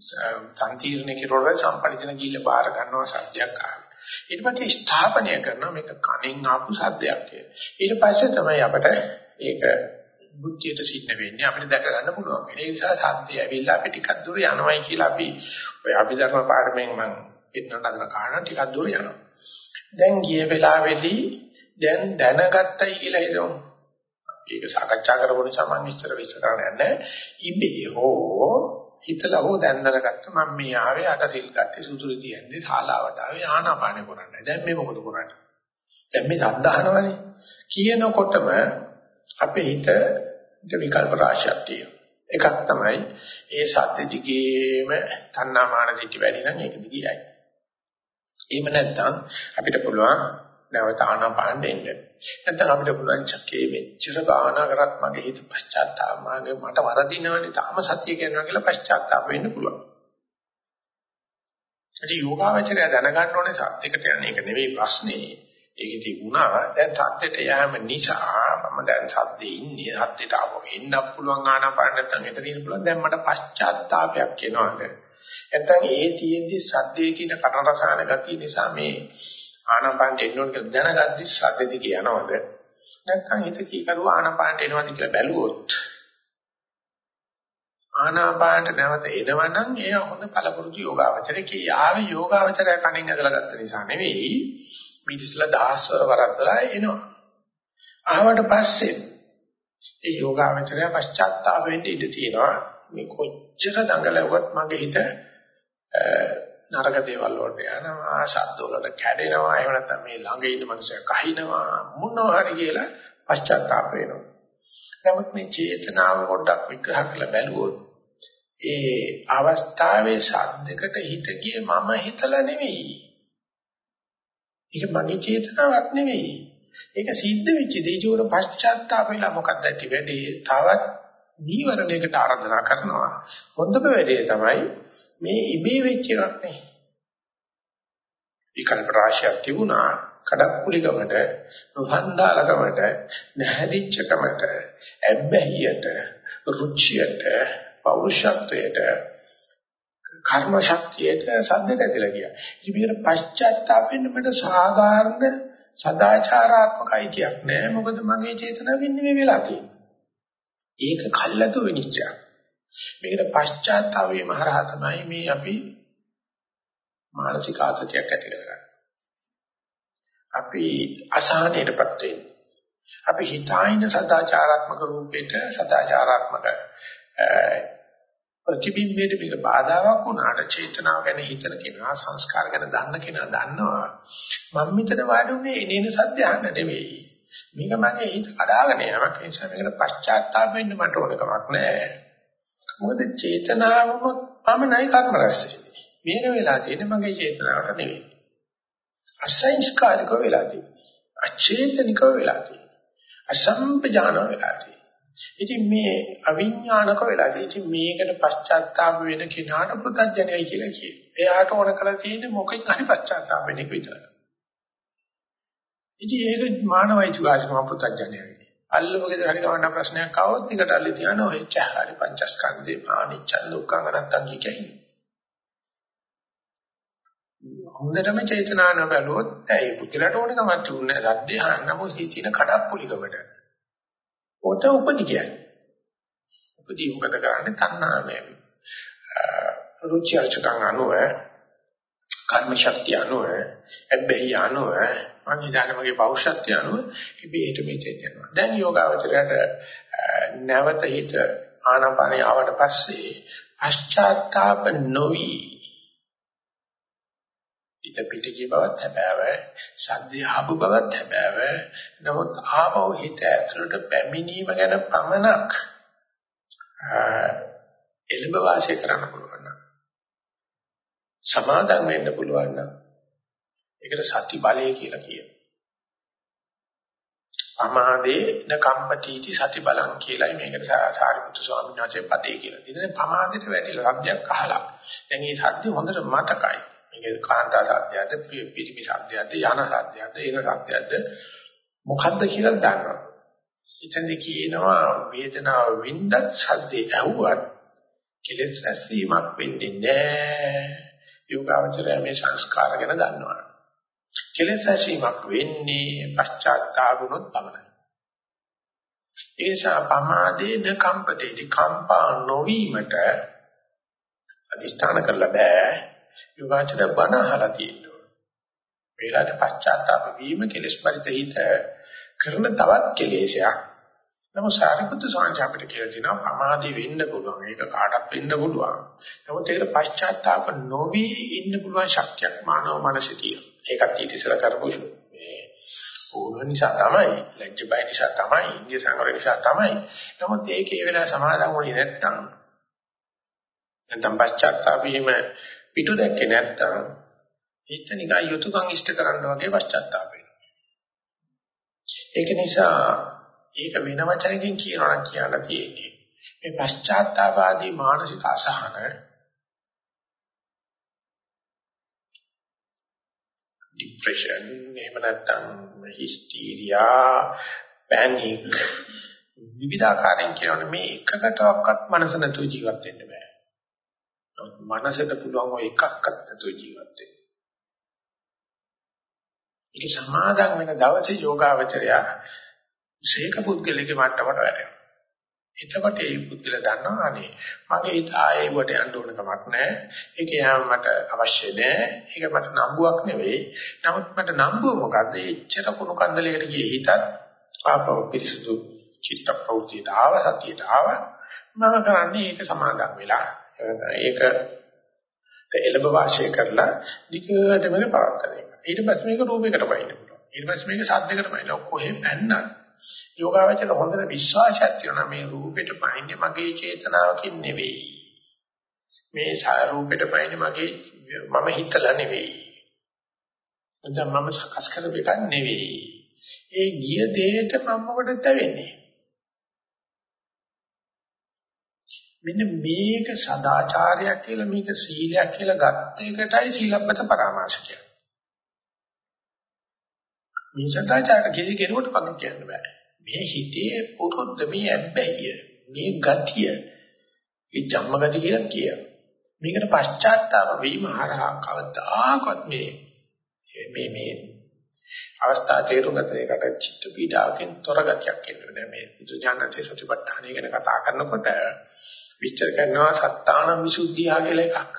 Speaker 1: සම්තිර්ණ කිරෝල සම්පටිච්ඡන ගිහිල්ලා බාර ගන්නවා සත්‍යයක් ආවේ. ඊට පස්සේ ස්ථාපනය කරනවා මේක කණෙන් ආපු සද්දයක් කියලා. ඊට පස්සේ තමයි අපිට ඒක බුද්ධියට සිද්ධ වෙන්නේ අපිට දැක ගන්න පුළුවන්. ඒ නිසා සත්‍යය ඇවිල්ලා අපි ටිකක් දුර යනවායි කියලා අපි ඔය අභිධර්ම පාඩමෙන් මම පෙන්නන අදන කාරණා ටිකක් දුර යනවා. දැන් ගිය වෙලාවේදී දැන් දැනගත්තයි කියලා හිතමු. ඒක සාකච්ඡා කරපු නිසා මම ඉස්සර විස්තර කරන්න යන්නේ. ඉබේ හෝ හිතලා හෝ දැන් දැනගත්ත මම මේ ආවේ අට සිල් ගත්තේ සුදුරු තියන්නේ ශාලාවට ආවේ ආනාපානෙ කරන්නේ. දැන් මේ මොකද කරන්නේ? දැන් මේ සද්ධාහනවනේ. කියනකොටම අපේ හිත විකල්ප රාශියක් තියෙනවා. එකක් තමයි ඒ සත්‍ය දිගේම තණ්හාමාන දිටි වැඩි නම් ඒක දිගියයි. එහෙම නැත්නම් අපිට පුළුවන් නැවත ආනාපාන දෙන්න. නැත්නම් අපිට පුළුවන් චක්කේ මෙච්චර භාවනා කරත් මගේ හිත පශ්චාත්තාප මාගේ මට වරදිනවනේ තාම සත්‍ය කියනවා කියලා පශ්චාත්තාප වෙන්න පුළුවන්. ඉතින් යෝගාවචරය දැනගන්න ඕනේ සත්‍යකට යන එක නෙවෙයි ප්‍රශ්නේ. ඒකදී වුණා දැන් සත්‍යයට යෑම නිසා මම දැන් සද්දේ ඉන්නේ සත්‍යයට ආවම එන්න පුළුවන් ආනාපාන නැත්නම් එතන ඉන්න පුළුවන් දැන් මට පශ්චාත්තාවයක් එනවාද නැත්නම් ඒ තියෙද්දි සද්දේ තියෙන කන රසායන ගතිය නිසා මේ ආනාපානට එන්න ඕන කියලා දැනගද්දි සද්ද දිගේ යනවද නැත්නම් හිත කීකරුව ආනාපානට එනවද කියලා බැලුවොත්? ආනාපානට නැවත එනවනම් එය හොඳ පළපුරුදු යෝගාවචරයේ ආවේ යෝගාවචරය කණින් ඇදලා ගත්ත නිසා නෙවෙයි මිදිස්ලා දහස්වර වරද්දලා එනවා. ආවට පස්සේ ඒ යෝගාවචරය පශ්චාත්තාප වෙන්න ඉඩ තියෙනවා. මේ කොච්චර දඟලුවත් මගේ හිත නරක දේවල් වලට යනවා, ශබ්ද වලට කැඩෙනවා, එහෙම නැත්නම් මේ ළඟ ඉන්න මනුස්සයා කහිනවා, මොනවා හරි කියලා පශ්චාත්තාප වෙනවා. නමුත් මේ චේතනාව පොඩ්ඩක් විග්‍රහ කරලා බැලුවොත් ඒ අවස්ථාවේ සද්දකට හිත ගියේ මම හිතලා නෙවෙයි. ඒක මගේ චේතනාවක් නෙවෙයි. ඒක සිද්ධ වෙච්ච දේ ජීවන පශ්චාත්තාප වෙලා මොකක්ද ඇති වෙන්නේ? තවත් නීවරණයකට ආරාධනා කරනවා. හොඳම වැඩේ තමයි මේ ඉබේ වෙච්ච එකක් නේ. විකල්ප රාශියක් තිබුණා කඩප්පුලිකමට නොසන්ඩාලකමට නැහැදිච්චකමට ඇබ්බැහියට රුචියට පෞරුෂත්වයට කර්ම ශක්තියට සද්දට ඇදලා ගියා. ඉතින් මේකට පශ්චාත්තාප වෙන්න මට සාධාරණ සදාචාරාත්මක අයිතියක් නෑ. මොකද මගේ චේතනාව වෙන්නේ මේ වෙලා තියෙන්නේ. ඒක කල්ලාතු විනිශ්චයක්. මේකට පශ්චාත්තාප වීම හරහා තමයි මේ අපි මානසික ආතතියක් ඇති කරගන්නේ. අපි අසහනයටපත් වෙන්නේ. අපි හිතායින සදාචාරාත්මක රූපෙට සදාචාරාත්මක ප්‍රතිබිම්බයට මේක බාධාවක් වුණාට චේතනාව ගැන හිතන කෙනා සංස්කාර ගැන දන්න කෙනා දන්නවා මම මෙතන වාඩුනේ එනේන සද්ද අහන්න නෙවෙයි මේක මගේ හිත කඩාගෙන යamak ඒ නිසා මේකට පශ්චාත්තාප වෙන්න මට ඕන කමක් නැහැ. මොකද චේතනාවම පමණයි කර්ම රැස්සේ මේක වෙලා තියෙන්නේ මගේ චේතනාවට නෙවෙයි. අසංස්කාරිකව වෙලා තියෙන්නේ. අචේතනිකව වෙලා තියෙන්නේ. අසම්පජානව වෙලා තියෙන්නේ. ඉතින් මේ අවිඥානික වෙලා ඉතින් මේකට පශ්චාත්තාප වෙන කෙනාට පුතඥයයි කියලා කියනවා. එයාට ඕන කරලා තියෙන්නේ මොකෙන් හරි පශ්චාත්තාප වෙන එක විතරයි. ඉතින් ඒක මානවයිතු ගාජකම පුතඥයයි. අල්ලමගේ හරි ගමන ප්‍රශ්නයක් ආවොත් නිකට අල්ලේ තියන ඔය චහරි පංචස්කන්ධේ අනිච්ච දුක්ඛ අනත්තං කියන්නේ. හොඳටම චේතනාන බැලුවොත් ඒ පුදුලට ඕන කමක් තිබුණේ නැහැ. සද්දේ අහන්නම සීතින කඩප්පුලිකමට. ඔත උපදි කියන්නේ. උපදි මොකද කරන්නේ? තණ්හාවෙන්. රුචි අරුචිකම් අනුව, කර්ම ශක්තිය අනුව, එබ්බෙහි අනුව, අනිදානමගේ පෞෂත්වය අනුව ඉබේට මෙතෙන් යනවා. දැන් යෝගාවචරයට නැවත හිත ආනාපානිය ආවට පස්සේ පශ්චාත්තාප නොවි හිත පිටිකී බවත් හැබෑව සද්දේ ආපු බවත් හැබෑව නමුත් ආපහු හිත ඇතුළට පැමිණීම ගැන පමණක් එළඹ වාසය කරන්න පුළුවන් නම් සමාදම් වෙන්න පුළුවන් නම් ඒකට සති බලය කියලා කියනවා පමාදේ න කම්පතිටි සති බලං කියලායි මේකට සාරිපුත්තු ස්වාමීන් වහන්සේ පදේ කියලා. ඉතින් පමාදයට වැඩිලා සද්දයක් අහලා. දැන් මේ සද්ද හොඳට මතකයි. මේක කාන්තා සත්‍යයද පිරිමි සත්‍යයද යන සත්‍යයද එන සත්‍යයද මොකද්ද කියලා දන්නවා. එතෙන්ද කියනවා වේදනාව වින්දත් සද්දේ ඇහුවත් කෙලෙස් රැස්වීමක් වෙන්නේ නැහැ. යෝගාවචරය මේ සංස්කාර ගැන දන්නවා. කෙලෙස් රැස්වීමක් වෙන්නේ පශ්චාත්තාපුනොත් පමණයි. ඒ නිසා පමාදේන කම්පතේති කම්පා නොවීමට අදිෂ්ඨාන කරලා බෑ. යෝගාචර බණ අහලා තියෙනවා. වේලාට පශ්චාත්තාප වීම කෙලෙස් පරිත හිත කරන තවත් කෙලෙසයක්. නමුත් සාරිපුත්තු ස්වාමීන් අපිට කියලා තියෙනවා ප්‍රමාදී වෙන්න පුළුවන්. ඒක කාටත් වෙන්න පුළුවන්. නමුත් ඒකට පශ්චාත්තාප නොවි ඉන්න පුළුවන් ශක්තියක් මානව මනසේ තියෙනවා. ඒකත් ඊට ඉස්සලා කරපු මේ ඕන නිසා තමයි, ලැජ්ජ බය නිසා තමයි, ඉන්දිය සංවර නිසා තමයි. නමුත් ඒකේ වෙලාව සමාදන් වුණේ නැත්තම් නැත්නම් පශ්චාත්තාප වීම පිටු දැක්කේ නැත්තම් හිත නිකන් යුතුයකම් ඉෂ්ට කරන්න වගේ පශ්චාත්තාප වෙනවා. ඒක නිසා ඒක වෙන වචනකින් කියනවා නම් කියන්න තියෙන්නේ. මේ පශ්චාත්තාපාදී මානසික අසහන ડિප්‍රෙෂන් එහෙම නැත්නම් හිස්ටීරියා පැනික් විවිධාකාරයෙන් කියනවනේ මේ එකකටවත් මනස නැතුව ජීවත් වෙන්න බෑ. මනසට පුළුවන් ඔය එකක්වත් නැතුව ජීවත් වෙන්න. ඒක සමාදන් වෙන දවසේ යෝගාවචරය ශේක පුද්ගලගේ මට්ටමට වැටෙනවා. එතකොට මේ පුද්ගල දන්නවා අනේ මගේ හිත ආයේ වට යන්න ඕන කමක් නැහැ. ඒක යාම මට අවශ්‍ය නැහැ. ඒක මට නම්බුවක් නෙවෙයි. නමුත් මට නම්බුව මොකද්ද? එච්චර කුණු කන්දලයකට ගියේ හිතත් ආපහු පිරිසුදු චිත්ත ප්‍රවෘත්තියට ආව සතියට ආව මම කරන්නේ ඒක සමාදම් වෙලා ඒක එළඹ වාසය කරලා දිගටම පවත්වා දෙන්න. ඊට පස්සේ මේක රූපයකට බයින්න පුළුවන්. ඊට පස්සේ මේක සද්දයකට බයින්න. කොහෙන් පැන්නත් යෝගාවචර හොඳට විශ්වාසයක් තියෙනවා මේ රූපෙට බයින්නේ මගේ චේතනාවකින් නෙවෙයි. මේ රූපෙට බයින්නේ මගේ මම හිතලා නෙවෙයි. නැත්නම් මම සකස් කරපු එකක් නෙවෙයි. ඒ ගිය දෙයට මම මොකටද වෙන්නේ? මෙන්න මේක සදාචාරයක් කියලා මේක සීලයක් කියලා ගත්ත එකටයි සීලබ්බත පරාමාස කියන්නේ. මේ සදාචාර කිසි කෙනෙකුට පග කියන්න බෑ. මේ හිතේ පුරුද්ද මේ ඇබ්බැහිය මේ ගතිය මේ ජම්ම ගති කියලා කියනවා. මේකට පශ්චාත්තාප වීම හරහා කවදාකවත් මේ මේ මේ අවස්ථා තේරුම් ගත එකට චිත්ත පීඩාවකින් තොර ගතියක් එන්නේ මේ බුදුජානකසේ සතිපට්ඨානය ගැන කතා කරනකොට විස්තර කරනවා සත්තාන විසුද්ධිය කියලා එකක්.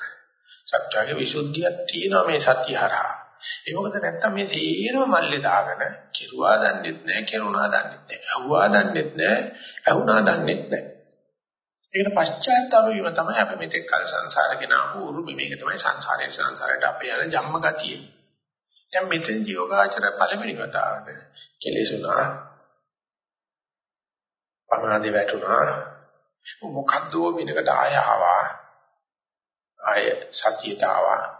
Speaker 1: සත්‍යයේ විසුද්ධියක් තියෙනවා මේ සත්‍ය හරහා. ඒ මොකද නැත්තම් මේ සේරම මල්ලේ දාගෙන කෙරුවා දන්නෙත් නැහැ, කෙරුණා දන්නෙත් නැහැ. අහුවා දන්නෙත් නැහැ, අහුණා දන්නෙත් නැහැ. ඒකට පශ්චාත්තාප වීම තමයි අපි මෙතෙක් කල සංසාරගෙන ආපු උරුම මේක තමයි සංසාරයේ සංසාරයට අපේ යන ජම්ම ගතිය. දැන් මෙතෙන් යෝගාචර පළවෙනි වතාවට කෙලෙසුනා පමාදේ වැටුණා මොකද්ද විනකට ආය ආවා ආය සතියට ආවා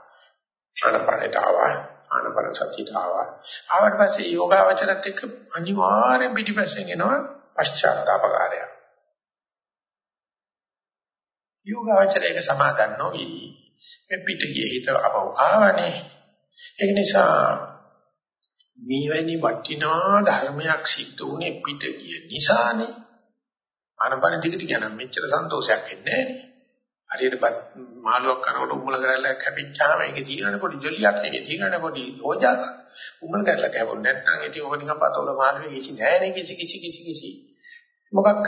Speaker 1: ආනපනට ආවා ආනපන සතියට ආවා. ආවට පස්සේ යෝගාවචරත් එක්ක අනිවාර්යෙන් පිටිපස්සෙන් එනවා පශ්චාත්තාපකාරය. යෝගාවචරයක සමාදන් නොවි. මේ පිට ගියේ හිත අපව ආවනේ. ඒක නිසා මේවැනි වටිනා ධර්මයක් සිද්ධ වුණේ පිට ගිය නිසානේ. ආනපන දිගට කියන මෙච්චර සන්තෝෂයක් එන්නේ නැහැ හරියට මාළුවක් කරනකොට උම්මල කරලා කැපිච්චාම ඒකේ තියෙනනේ පොඩි ජොලියක් ඒකේ තියෙනනේ පොඩි ඕජාවක්. උම්මල කරලා කැපුණ නැත්නම් ඉතින් ඔක නිකන් පතවල මාළුවේ කිසි නෑනේ කිසි කිසි කිසි කිසි. මොකක්ද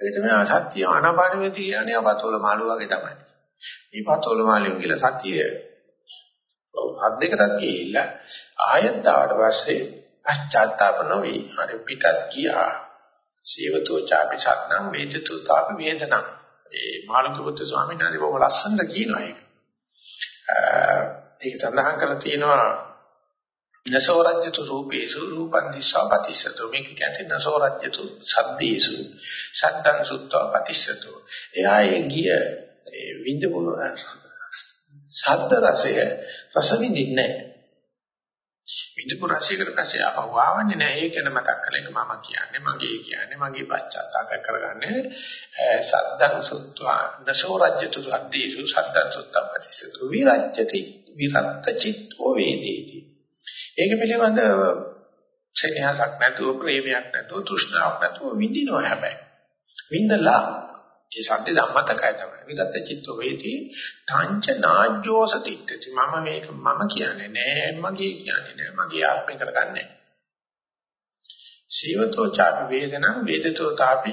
Speaker 1: ඒ තමයි සත්‍ය ආනපනෙ කියන්නේ පතවල මාළුව වගේ තමයි. මේ පතවල මාළුව කියලා සත්‍ය හත් දෙකටත් ගිහිල්ලා ආයෙත් ආවට පස්සේ පශ්චාත්තාප නොවි. හරි පිටත් ගියා. සේවතෝ ചാපි සත්නම් වේදිතෝ තාපි වේදනං. ඒ මාළුක පුත්තු ස්වාමීන් වහන්සේ බොහොම ලස්සනට කියනවා ඒක ඒක සඳහන් කරලා තියෙනවා නසෝ රජ්‍යතු රූපේසු රූපං දිස්සා පතිස්සතෝ මේක කියන්නේ නසෝ රජ්‍යතු සද්දේසු සද්දං සුත්තා පතිස්සතෝ එයා ඒ ගිය ඒ විඳපු සද්ද රසය රස විඳින්නේ නැහැ. විඳපු රසයකට පස්සේ ආපහු ආවන්නේ නැහැ. ඒක ගැන මතක් කරලා ඒක මම කියන්නේ මගේ කියන්නේ මගේ පශ්චාත්තාප කරගන්නේ සද්දං සුත්වා දසෝ රජ්‍යතු සද්දේසු සද්දං සුත්තං පටිසතු විරජ්‍යති විරත්ත චිත්තෝ වේදේති. ඒක පිළිබඳ සෙනෙහසක් නැතුව ප්‍රේමයක් නැතුව තෘෂ්ණාවක් නැතුව විඳිනවා හැබැයි. විඳලා ඒ සත්‍ය ධම්මතකය තමයි. විදත්ත චිත්ත වේති තංච නාජ්ජෝස තිට්ඨති. මම මේක මම කියන්නේ නෑ මගේ කියන්නේ නෑ මගේ ආත්මය කරගන්නේ. සීවතෝ ചാපි වේදනං වේදතෝ තාපි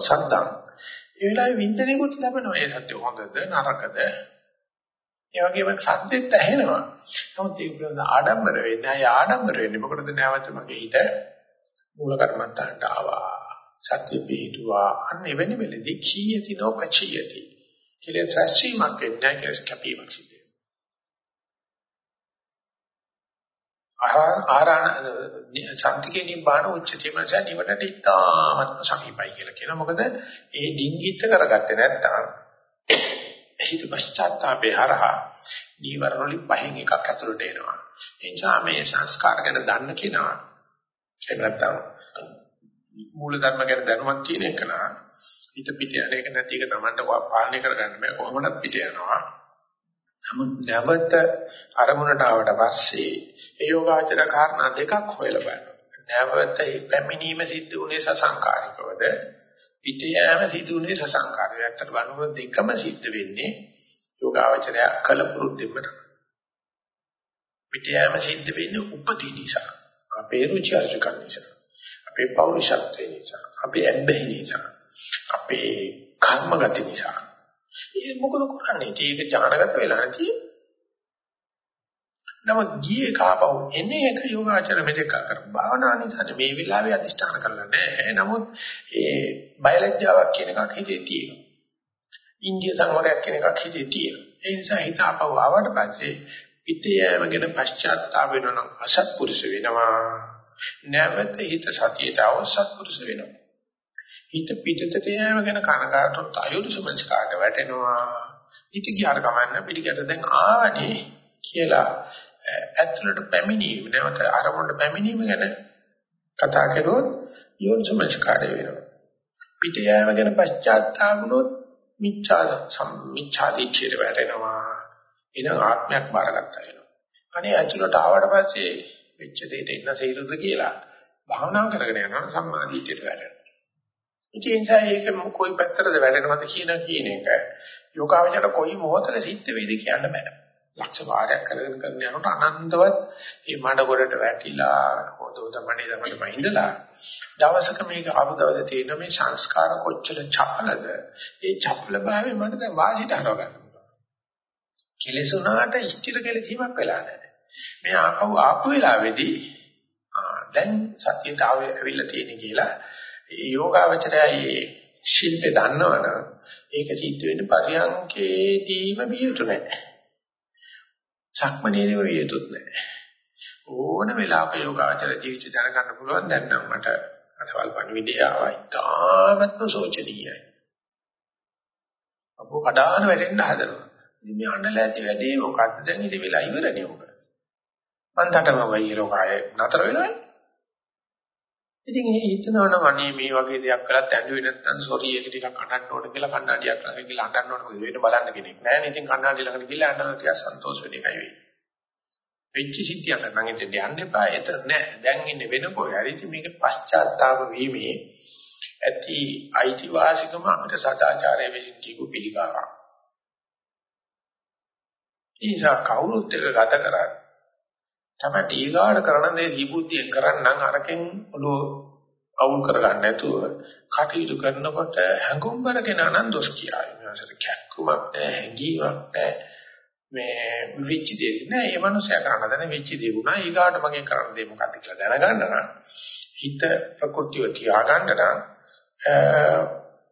Speaker 1: සද්දං. ඒ වෙලාවේ වින්දනයකුත් ලැබෙනවා. ඒ සත්‍ය හොඳද නරකද? ඒ වගේම සද්දෙත් ඇහෙනවා. නමුත් ඒක පිළිබඳ ආඩම්බර වෙන්නේ නැහැ. ආඩම්බර වෙන්නේ මොකටද නැවත මගේ හිත මූල කර්මන්තයට ආවා. සත්‍ය පිහිටුවා. අන්න එවැනි වෙලෙදී කීයති නොපචියති කියලා රැස්වීමක් වෙන්නේ නැහැ කියලා කැපීමක් සිද්ධ වෙනවා. ආරණ සම්තිකේ නිබ්බාන උච්චති මනස නිවනට ඉතාමත්ම සමීපයි කියලා කියනවා. මොකද ඒ ඩිංගිත් කරගත්තේ නැත්නම් හිත පශ්චාත්තාපේ හරහා නීවරණ වලින් පහෙන් එකක් ඇතුළට එනවා. ඒ නිසා මේ සංස්කාර ගැන දන්න කෙනා එහෙම නැත්නම් මූල ධර්ම ගැන දැනුමක් තියෙන එක නා හිත පිට යන එක නැති එක Tamanට පාලනය කරගන්න බෑ. කොහොමද පිට යනවා. නමුත් නැවත අරමුණට ආවට පස්සේ ඒ යෝගාචර කාරණා දෙකක් හොයලා බලනවා නැවත පැමිණීම සිද්ධ වුණේ සසංකාරිකවද? පිට යෑම සිද්ධ වුණේ සසංකාරිකව ඇත්තට බලනකොට දෙකම සිද්ධ වෙන්නේ යෝගාචරය කලපුරුද්දෙම තමයි. පිට යෑම සිද්ධ වෙන්නේ උපදී නිසා. අපේ රුචි අරුචිකන් නිසා. අපේ පෞරුෂත්වය නිසා, අපේ ඇබ්බැහි නිසා, අපේ කර්මගති නිසා. ඒ මොකද කරන්නේ? ඒක ඥානගත වෙලා නැති. නමුත් ගියේ කාපව එන්නේ එක යෝගාචර මෙතෙක් කර භාවනා නිසා මේ වෙලාවේ අදිෂ්ඨාන කරලා නැහැ. නමුත් ඒ බයලජ්ජාවක් කියන එකක් හිතේ තියෙනවා. ඉන්දිය සංවරයක් කියන එකක් හිතේ තියෙනවා. ඒ නිසා හිත ආපහු ආවට පස්සේ පිටේම ගැන පශ්චාත්තාප වෙනවා නම් අසත්පුරුෂ වෙනවා. නැවත හිත සතියට අවසත්පුරුෂ වෙනවා. හිත පිටතට යෑම ගැන කනගාටුත් අයුරුසමංච කාට වැටෙනවා. හිත ගියාට කමන්න පිටිකට දැන් ආවනේ කියලා ඇතුළට පැමිණීම නැවත අරමුණට පැමිණීම ගැන කතා කරුවොත් යෝනිසමංච කාර්ය වෙනවා. පිට යෑම ගැන පශ්චාත්තාපුනොත් මිච්ඡා මිච්ඡා දිච්චිර වැටෙනවා. එන ආත්මයක් බාරගත්තා වෙනවා. අනේ ඇතුළට ආවට පස්සේ වෙච්ච දෙයට ඉන්න සීලුද කියලා භාවනා කරගෙන යනවා සම්මාදිටියට වැටෙනවා. ඉතින් ඒ නිසා ඒක කොයි පැත්තටද වැටෙනවද කියන කියන එක යෝගාවචර කොයි මොහොතක සිද්ධ වෙයිද කියන්න බෑ. ලක්ෂ වාරයක් කරගෙන කරන යනකොට අනන්තවත් මේ මඩ ගොඩට වැටිලා හොද හොද මඩේ තමටම ඉඳලා දවසක මේක ආපු දවසේ තියෙන මේ සංස්කාර කොච්චර චපලද ඒ චපල භාවය මට දැන් වාසියට හරව ගන්න පුළුවන් කෙලෙසුනාට ස්ථිර කෙලෙසීමක් වෙලා නැහැ මේ ආපහු ආපු වෙලාවේදී දැන් සත්‍යයට ආවිල්ලා තියෙන කියලා ඒ යෝගාවචරයයි ශිල්පේ දන්නවනම් ඒක සිද්ධ වෙන්නේ පරියන්කේදීම බිය යුතු නැහැ. සක්මනේදී වෙ යුතුත් නැහැ. ඕන වෙලාවක යෝගාවචර ජීවිතය දැනගන්න පුළුවන් දැන් නම් මට අසවල් පණිවිඩය ආවා ඉතාමත්ම සෝචනීයයි. අපෝ කඩාන වැටෙන්න හදනවා. ඉතින් මේ අඬලා ඇති වැඩේ මොකද්ද? දැන් ඉතින් වෙලා ඉවරනේ ඔක. මන්දටම වයි ලෝකය නතර වෙනවනේ. ඉතින් ඒ හිතනවනම් අනේ මේ වගේ දෙයක් කළත් ඇඬුවේ නැත්තම් සෝරි ඒක ටිකක් අඬන්න ඕන කියලා කන්නඩියක් ළඟ ගිහලා අඬන්න ඕන මොකද වෙන බලන්න කෙනෙක් නැහැ නේ. ඉතින් කන්නඩිය ළඟට ගිහලා අඬනවා ටිකක් සන්තෝෂ වෙන එකයි වෙන්නේ. වෙච්ච සිද්ධියක් නම් ඉතින් යන්න එපා. ඒතර නෑ. දැන් ඉන්නේ වෙන කොහේ හරි ඉතින් මේක පශ්චාත්තාප වීමේ ඇති අයිතිවාසිකම අපිට සදාචාරයේ විසින් දීපු පිළිගාවක්. ඊසා කවුරුත් එක ගත කරන්නේ තමයි ඊගාඩ කරන දේ දීබුද්ධියෙන් කරන්නම් අරකින් ඔළුව අවුල් කරගන්න නැතුව කටයුතු කරනකොට හැඟුම්බර කෙනා නම් දොස් කියයි. මේකට කැක්කුමක් නැහැ, හැංගීමක් නැහැ. මේ විචි දෙයක් නෑ. ඒ මනුස්සයා කරන්න දන්නේ විචි දෙයක් උනා. ඊගාට මගේ කරන්න දේ මොකක්ද කියලා දැනගන්න නම් හිත ප්‍රකෘතිය තියාගන්න නම්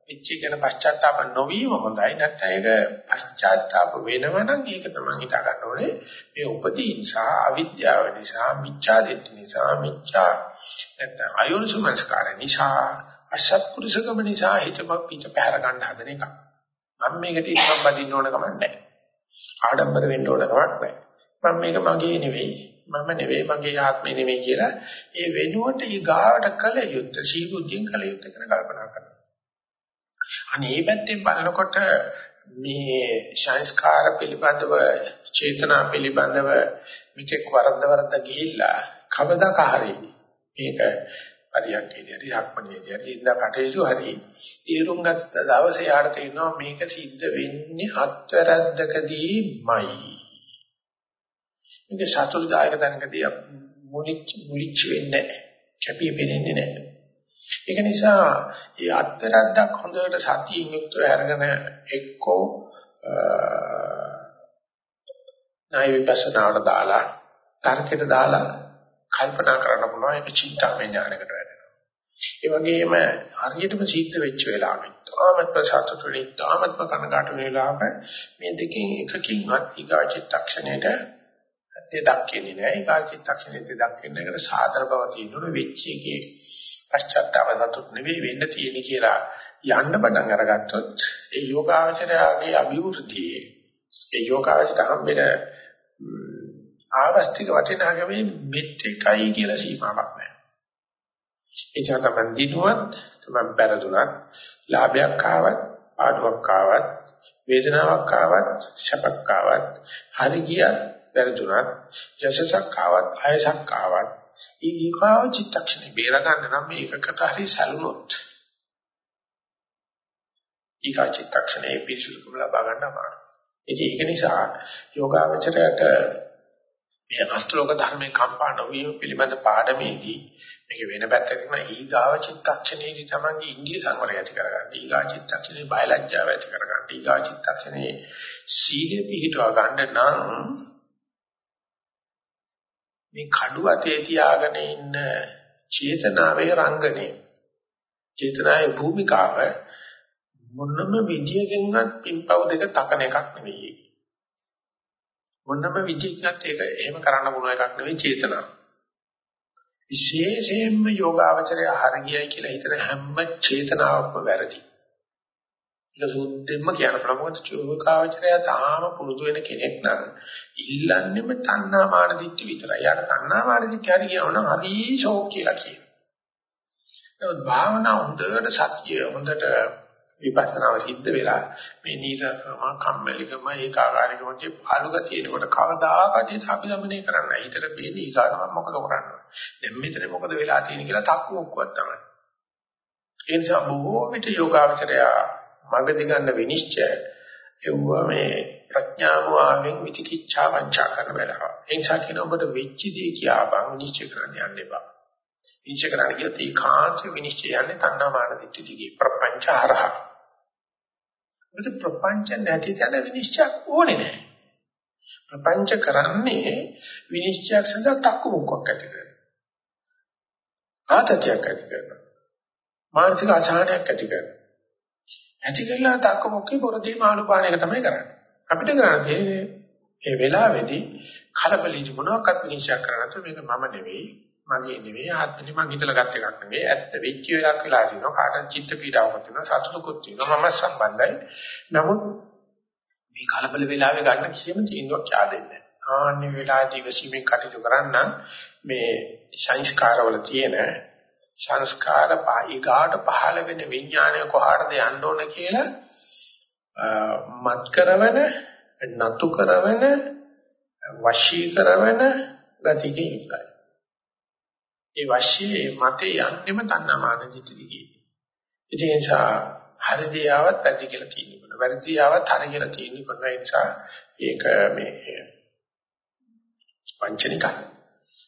Speaker 1: පිච්චි කියන පශ්චාත්තාප නොවීම හොඳයි. නැත්නම් ඒක පශ්චාත්තාප වෙනවනම් ඒක තමයි හිතා ගන්න ඕනේ. මේ උපදී නිසා අවිද්‍යාව නිසා මිච්ඡා දිට්ඨි නිසා මිච්ඡා නැත්නම් අයෝනිසමස්කාර නිසා අසත්පුරුෂකම නිසා හිතපක් පිට පැහැර ගන්න හදන එක මම මේකට ඉස්සම් බදින්න ඕන කමක් නැහැ. ආඩම්බර වෙන්න ඕන කමක් නැහැ. මම මේක මගේ නෙවෙයි. මම නෙවෙයි මගේ ආත්මෙ නෙවෙයි කියලා ඒ වෙනුවට ඊගාවට කල යුත්තේ සීබුද්ධියෙන් කල යුත්තේ කියන කල්පනා කරනවා. අනේ මේ පැත්තෙන් බලනකොට මේ සංස්කාර පිළිබඳව චේතනා පිළිබඳව මිත්‍යක් වරද්ද වරද්ද ගිහිල්ලා කවදාක හරි මේක හරියටදී හරි ආත්මනියදී හරි ඉඳ කටයුතු හරි තීරුම් ගත්ත දවසේ යාට තේරෙනවා මේක සිද්ධ වෙන්නේ අත්වැරද්දකදීමයි මේක සතුටුදායක තැනකදී මුලිච්ච මුලිච්ච වෙන්නේ කැපී පෙනෙන්නේ නැහැ. ඒක නිසා මේ අත්තරද්දක් හොඳට සතියින් යුක්තව අරගෙන එක්කෝ ණය විපස්සනාවට දාලා තර්කයට දාලා කල්පනා කරන්න පුළුවන් ඒක චින්තාමය ඥානයකට වැඩෙනවා. ඒ වගේම හරියටම සිද්ධ වෙච්ච වෙලාවෙ තාමත්ම සතුටුනි තාමත්ම කනගාටු වෙලාවක මේ දෙකෙන් එකකින්වත් ඊගාචිත්තක්ෂණයට දෙදක් කියන්නේ නෑ ඊගාචිත්තක්ෂණයට දෙදක් කියන එකට සාතර බව තියෙනුනේ වෙච්ච එකේ. පශ්චාත්තාප සතුට නෙවෙයි වෙන්න තියෙන්නේ කියලා යන්න පටන් අරගත්තොත් ඒ යෝගාචරයාගේ අභිවෘද්ධියේ ඒ යෝගාචරයට හම්බෙන ආවස්තික වටිනාකමේ මෙත් එකයි කියලා සීමාවක් නැහැ. ඒ චාතමන් දිනුවත් තමයි පෙරදුනත් ලාභයක් ආවත් පාඩුවක් ආවත් වේදනාවක් ආවත් සැපක් ආවත් හරි ගියත් පෙරදුනත් යසසක් ආවත් ආයසක් ආවත් ඊගාව චිත්තක්ෂණේ බේර ගන්න නම් මේකකට හරි සැලුනොත් ඊගා චිත්තක්ෂණේ පිරිසුදුකම ලබා ගන්න අමාරුයි. ඒක නිසා යෝගාවචරයට මේ අස්තුලෝක ධර්මයේ කම්පා නොවීම පිළිබඳ පාඩමේදී මේක වෙන පැත්තකින් ඊගාව චිත්තක්ෂණේදී තමයි ඉන්ද්‍රිය සංවරය ඇති කරගන්න. ඊගා චිත්තක්ෂණේ බයලජ්ජාව ඇති කරගන්න. ඊගා චිත්තක්ෂණේ සීලෙ පිහිටව ගන්න නම් මේ කඩු අතේ තියාගෙන ඉන්න චේතනාවේ රංගනේ චේතනාවේ භූමිකාව මොනම විදියකින්වත් පින්පව් දෙක තකන එකක් නෙවෙයි. මොනම විදියකින්වත් ඒක එහෙම කරන්න පුළුවන් එකක් නෙවෙයි චේතනාව. විශේෂයෙන්ම යෝගාවචරය හරියයි කියලා හිතන හැම චේතනාවක්ම වැරදි. ඒක සුද්ධෙන්ම කියන ප්‍රමෝද යෝගාවචරය තාම පුරුදු වෙන කෙනෙක් නම් ඉල්ලන්නේම තණ්හා මාන දිට්ඨි විතරයි. යාට තණ්හා මාන දිට්ඨි හරි කියවනම් හරි ෂෝක් කියලා කියනවා. නමුත් භාවනා හොඳට සතිය හොඳට විපස්සනාව සිද්ධ වෙලා මේ නීසකම කම්මැලිකම ඒකාකාරීකම කිය පාලු ගතියනකොට කවදාකවත් ඒක අභිරමණය කරන්න. හිතට බේදී ඊගානම මොකද කරන්නේ? දැන් මෙතන මොකද වෙලා තියෙන්නේ කියලා තක්කු ඔක්කොක් තමයි. ඒ නිසා බොහෝ විට යෝගාවචරය මඟ දිගන්න විනිශ්චය එවුවා මේ ප්‍රඥාව ආවෙන් විචිකිච්ඡා වංචා කරන වෙලාව. ඒ නිසා කියන ඔබට වෙච්ච දේ කියාපන් නිශ්චය කරන්න යන්න එපා. නිශ්චය කරන්න කියොත් ඒ කාන්ත විනිශ්චය යන්නේ තණ්හාමාන දිට්ඨියගේ ප්‍රපංච හරහා. මොකද ප්‍රපංච නැති තැන විනිශ්චයක් ඕනේ නැහැ. ප්‍රපංච කරන්නේ විනිශ්චයක් සඳහා තක්කු මුක්කක් ඇති කරනවා. ආතතියක් ඇති කරනවා. මානසික අසහනයක් ඇති කරනවා. ඇති කරලා තක්කු මුක්කේ පොරදී මානුපාන එක තමයි කරන්නේ. අපිට කරන්න තියෙන්නේ ඒ වෙලාවේදී කලබලෙදි මොනවාක්වත් විනිශ්චය කරන්න මේක මම නෙවෙයි මගේ නෙවෙයි ආත්මෙ මං හිතලා ගත් එකක් නෙවෙයි. ඇත්ත වෙච්ච එකක් වෙලා තිනවා කාටද චිත්ත පීඩාවක් තියෙනවා සතුටුකුත් තියෙනවා මම සම්බන්ධයි. නමුත් මේ කලබල වෙලාවේ ගන්න කිසිම තීන්දුවක් යා දෙන්නේ නැහැ. ආන්නේ වෙලාවේදී ඉවසීමෙන් කටයුතු කරන්න මේ සංස්කාරවල තියෙන සංස්කාර පායිගාට පහළ වෙන විඥානය කොහාටද යන්න ඕන කියලා මත් කරවන නතු කරවන වශී කරවන ගතියකින් යුක්තයි ඒ වශයේ මතේ යන්නෙම තණ්හාමාන දිට්ඨිය. ඒ නිසා හරිදියාවත් පැති කියලා තියෙනවා. වැරදියාවත් හරි කියලා තියෙනවා. ඒ නිසා ඒක මේ වංචනිකයි.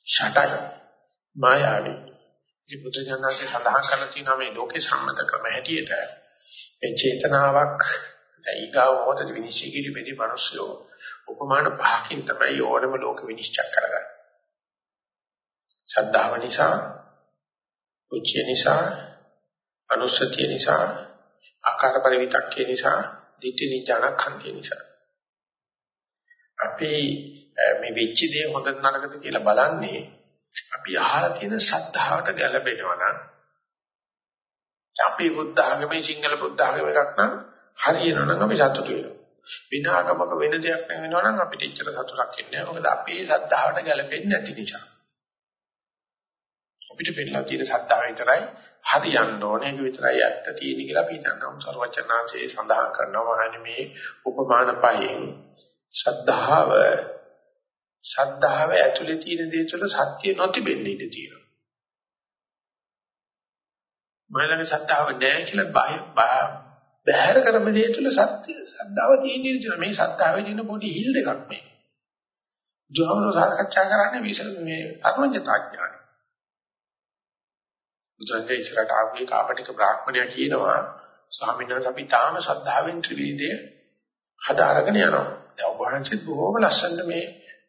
Speaker 1: ෂටයි. මායාවී. ඉති බුදුජානකසේ සඳහන් කරලා තියෙනවා මේ ලෝකේ සම්මත ක්‍රම හැටියට මේ චේතනාවක් ඊගාව මොහොතේ විනිශ්චය කිරීමේදී මිනිස්සු උපමාන පහකින් තමයි ඕනම ලෝක විනිශ්චය කරගන්නේ. ශ්‍රද්ධාව නිසා, උච්චය නිසා, අනුස්සතිය නිසා, ආකාර පරිවිතක්කේ නිසා, ditthi නිජානඛන්තිය නිසා. අපි මේ වෙච්ච දේ හොඳ නරකද කියලා බලන්නේ අපි අහලා තියෙන ශ්‍රද්ධාවට ගැළපෙනවා නම් අපේ බුද්ධ ආගමේ සිංහල බුද්ධ ආගම එකක් නම් හරියනවා නම් අපි සතුටු වෙනවා. විනාගමක වෙන දෙයක් වෙනවා නම් අපිට ඉච්චර සතුටක් එන්නේ නැහැ. මොකද අපේ ශ්‍රද්ධාවට ගැළපෙන්නේ නැති නිසා. අපිට පෙන්නලා තියෙන සත්‍තාව විතරයි හරියන්න ඕනේ ඒක විතරයි ඇත්ත තියෙන කියලා අපි හිතනවා සර්වචනාංශයේ සඳහන් කරනවා මහන්නේ මේ උපමාන පහෙන් ශ්‍රද්ධාව ශ්‍රද්ධාව ඇතුලේ තියෙන දේ තුළ සත්‍ය නොතිබෙන්න ඉඩ තියෙනවා. මයිලඟ ශ්‍රද්ධාව නැහැ කියලා බය බහැර කරන දේ තුළ සත්‍ය ශ්‍රද්ධාව තියෙන ඉඩ තියෙනවා. මේ ශ්‍රද්ධාවේ තියෙන පොඩි හිල් දෙකක් මේ. ජෝවන සාකච්ඡා කරන්නේ විශේෂ මේ අනුඤ්ඤතාඥාන බුදුරජාණන් ඉස්සරහට ආපු එක අපටික බ්‍රාහ්මණයා කියනවා ස්වාමීන් වහන්සේ අපි තාම ශ්‍රද්ධාවෙන් ත්‍රිවිධය හදාරගෙන යනවා. දැන් ඔබ වහන්සේ බොහොම ලස්සනට මේ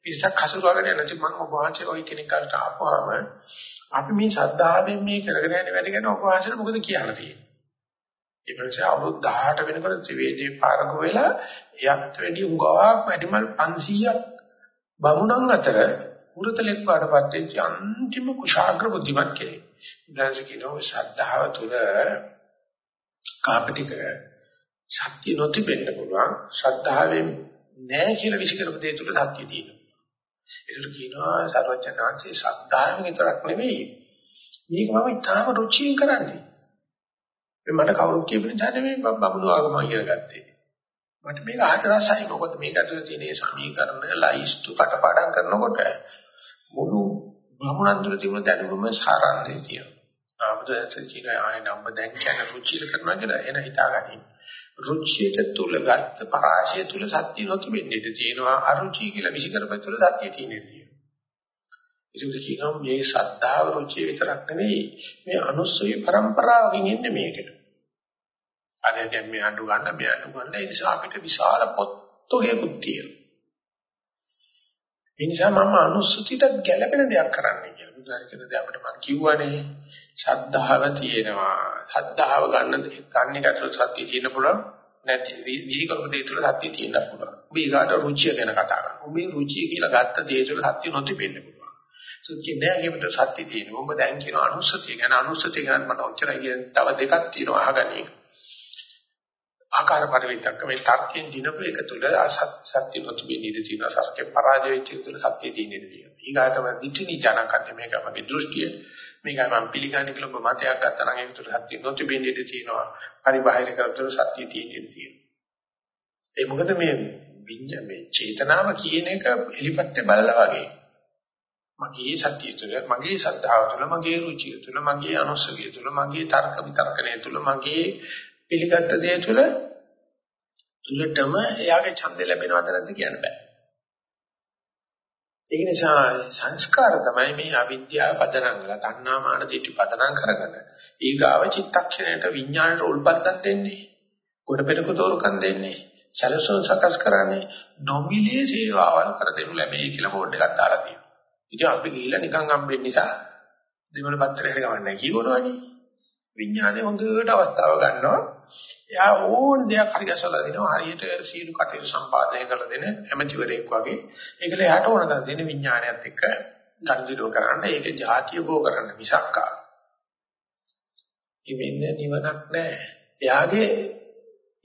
Speaker 1: පිරිසක් හසුරුවගෙන යනවා. ඉතින් මම ඔබ වහන්සේ ওই කෙනෙක් කාට ආපුවාම අපි මේ ශ්‍රද්ධාවෙන් මේ කරගෙන යන වැඩ ගැන ඔබ වහන්සේට මොකද කියන්න තියෙන්නේ? ඒ ප්‍රශ්නේ අවුරුදු 18 වෙනකොට ත්‍රිවේදී පාරක වෙලා එයත් වැඩි උගාවක් වැඩිමල් 500ක් බමුණන් අතර උරතලෙක් වඩපත් වෙච්ච අන්තිම කුශාග්‍ර බුද්ධිමත් කෙනෙක්. උදාහරණ කියනවා ශ්‍රද්ධාව තුළ කාපටික සත්‍ය නොතිබෙන්න පුළුවන් ශ්‍රද්ධාවෙන් නැහැ කියලා විශ්කරප දේ තුළ සත්‍ය තියෙනවා. ඒකට කියනවා සර්වඥාන්සේ ශ්‍රද්ධාවෙන් විතරක් නෙවෙයි මේක මම ඉතාම රුචියෙන් කරන්නේ. මට කවුරු කියපු නිසා නෙවෙයි මම බමුණු ආගම කියලා ගත්තේ. මට මේක ආට රසයි මොකද මේක ඇතුලේ තියෙන සමීකරණ ලයිස්තු කටපාඩම් කරනකොට මුළු බමුණන්තුර තිබුණ දැනුම සාරාංශය තියෙනවා. ආමුදෙන්ස කියන ආය නම් දැන් කියන රුචිර කරනවා කියලා එන හිතාගනි. රුචියට තුල ගත්ත පරාශය තුල සත්‍ය නොතිබෙන්නේ තියෙනවා අරුචි කියලා විසිකරප තුල සත්‍ය තියෙන්නේ. ඒකට කියනවා මේ සද්ධාව රුචිය විතරක් නෙවෙයි මේ අනුස්සය પરම්පරාවකින් එන්නේ මේකට. අර දැන් මේ අඬු ගන්න මේ අඬු ගන්න ඒ නිසා අපිට විශාල පොත් තොගයක්ත් තියෙනවා. ඒ නිසා මම අනුස්සතියට ගැළපෙන දෙයක් කරන්න කියලා. බුදුහාම කියන දේ අපිට මම කිව්වනේ ශද්ධාව තියෙනවා. ශද්ධාව ගන්න ගන්න එකට සත්‍ය තියෙන්න පුළුවන්. නැති විහි කරපු දේ තුළ සත්‍ය තියෙන්න පුළුවන්. ඔබ ඊගාට රුචිය ගැන කතා කරනවා. ඔබේ රුචිය කියලා ගත්ත දේ තුළ සත්‍ය නොතිබෙන්න පුළුවන්. සුචි නෑ කියමත සත්‍ය තියෙනවා. ඔබ දැන් කියන අනුස්සතිය ගැන අනුස්සතිය ගැන මට ඔච්චරයි කියන තව දෙකක් තියෙනවා අහගන්නේ. ආකාර පරිවිතක්ක මේ තර්කයෙන් දිනපු එක තුළ සත්‍ය නොතිබෙන්න ඉඩ තියෙනවා. සත්‍ය පරාජය වෙච්ච එක තුළ සත්‍ය තියෙන්න ඉඩ තියෙනවා. ඊගාටම දිටිනි ජනකන්නේ මේක මගේ දෘෂ්ටිය. මේක මම පිළිගන්නේ කියලා ඔබ මතයක් ගත්තා නම් ඒක තුළ සත්‍ය නොතිබෙන්න ඉඩ තියෙනවා. පරිබාහිර කරතොත් සත්‍ය තියෙන්න ඉඩ තියෙනවා. ඒ මොකද මේ විඤ්ඤා මේ චේතනාව කියන එක එලිපත්තේ බලලා වගේ. මගේ සත්‍යය තුළ, මගේ ශ්‍රද්ධාව තුළ, මගේ රුචිය තුළ, මගේ අනුස්සතිය තුළ, මගේ තර්ක විතර්කණය තුළ, මගේ පිළිගත් දේ තුළ තුලටම එයාගේ ඡන්දය ලැබෙනවද නැද්ද කියන්න බෑ. ඒ නිසා සංස්කාර තමයි මේ අවිද්‍යාව පදනම් කරලා තණ්හා මාන දිටි පදනම් කරගෙන ඊගාව චිත්තක්ෂණයට විඥාණයට උල්පත්තක් දෙන්නේ. කොට පෙරක තෝරකම් දෙන්නේ. සැලසුම් සකස් කරන්නේ නොමිලේ සේවාවල් කර දෙනු ලැබෙයි කියලා බෝඩ් එකක් දාලා තියෙනවා. ඉතින් අපි ගිහිල්ලා නිකන් හම්බෙන්න නිසා දෙමළ පත්‍රයකට ගමන්නේ කියවනවනේ. විඥානේ හොඳට අවස්ථාව ගන්නවා. එයා ඕන දෙයක් හරි ගැසලා දෙනවා. හරියට සීළු කටයුතු සම්පාදනය කරලා දෙන ඇමතිවරයෙක් වගේ. ඒකල එයාට ඕන කරලා දෙන විඥානයත් එක්ක ගනුදෙනු කරන්න, ඒක જાතිය බෝ කරන්න මිසක්කා. ඉවෙන්නේ නිවනක් නැහැ. එයාගේ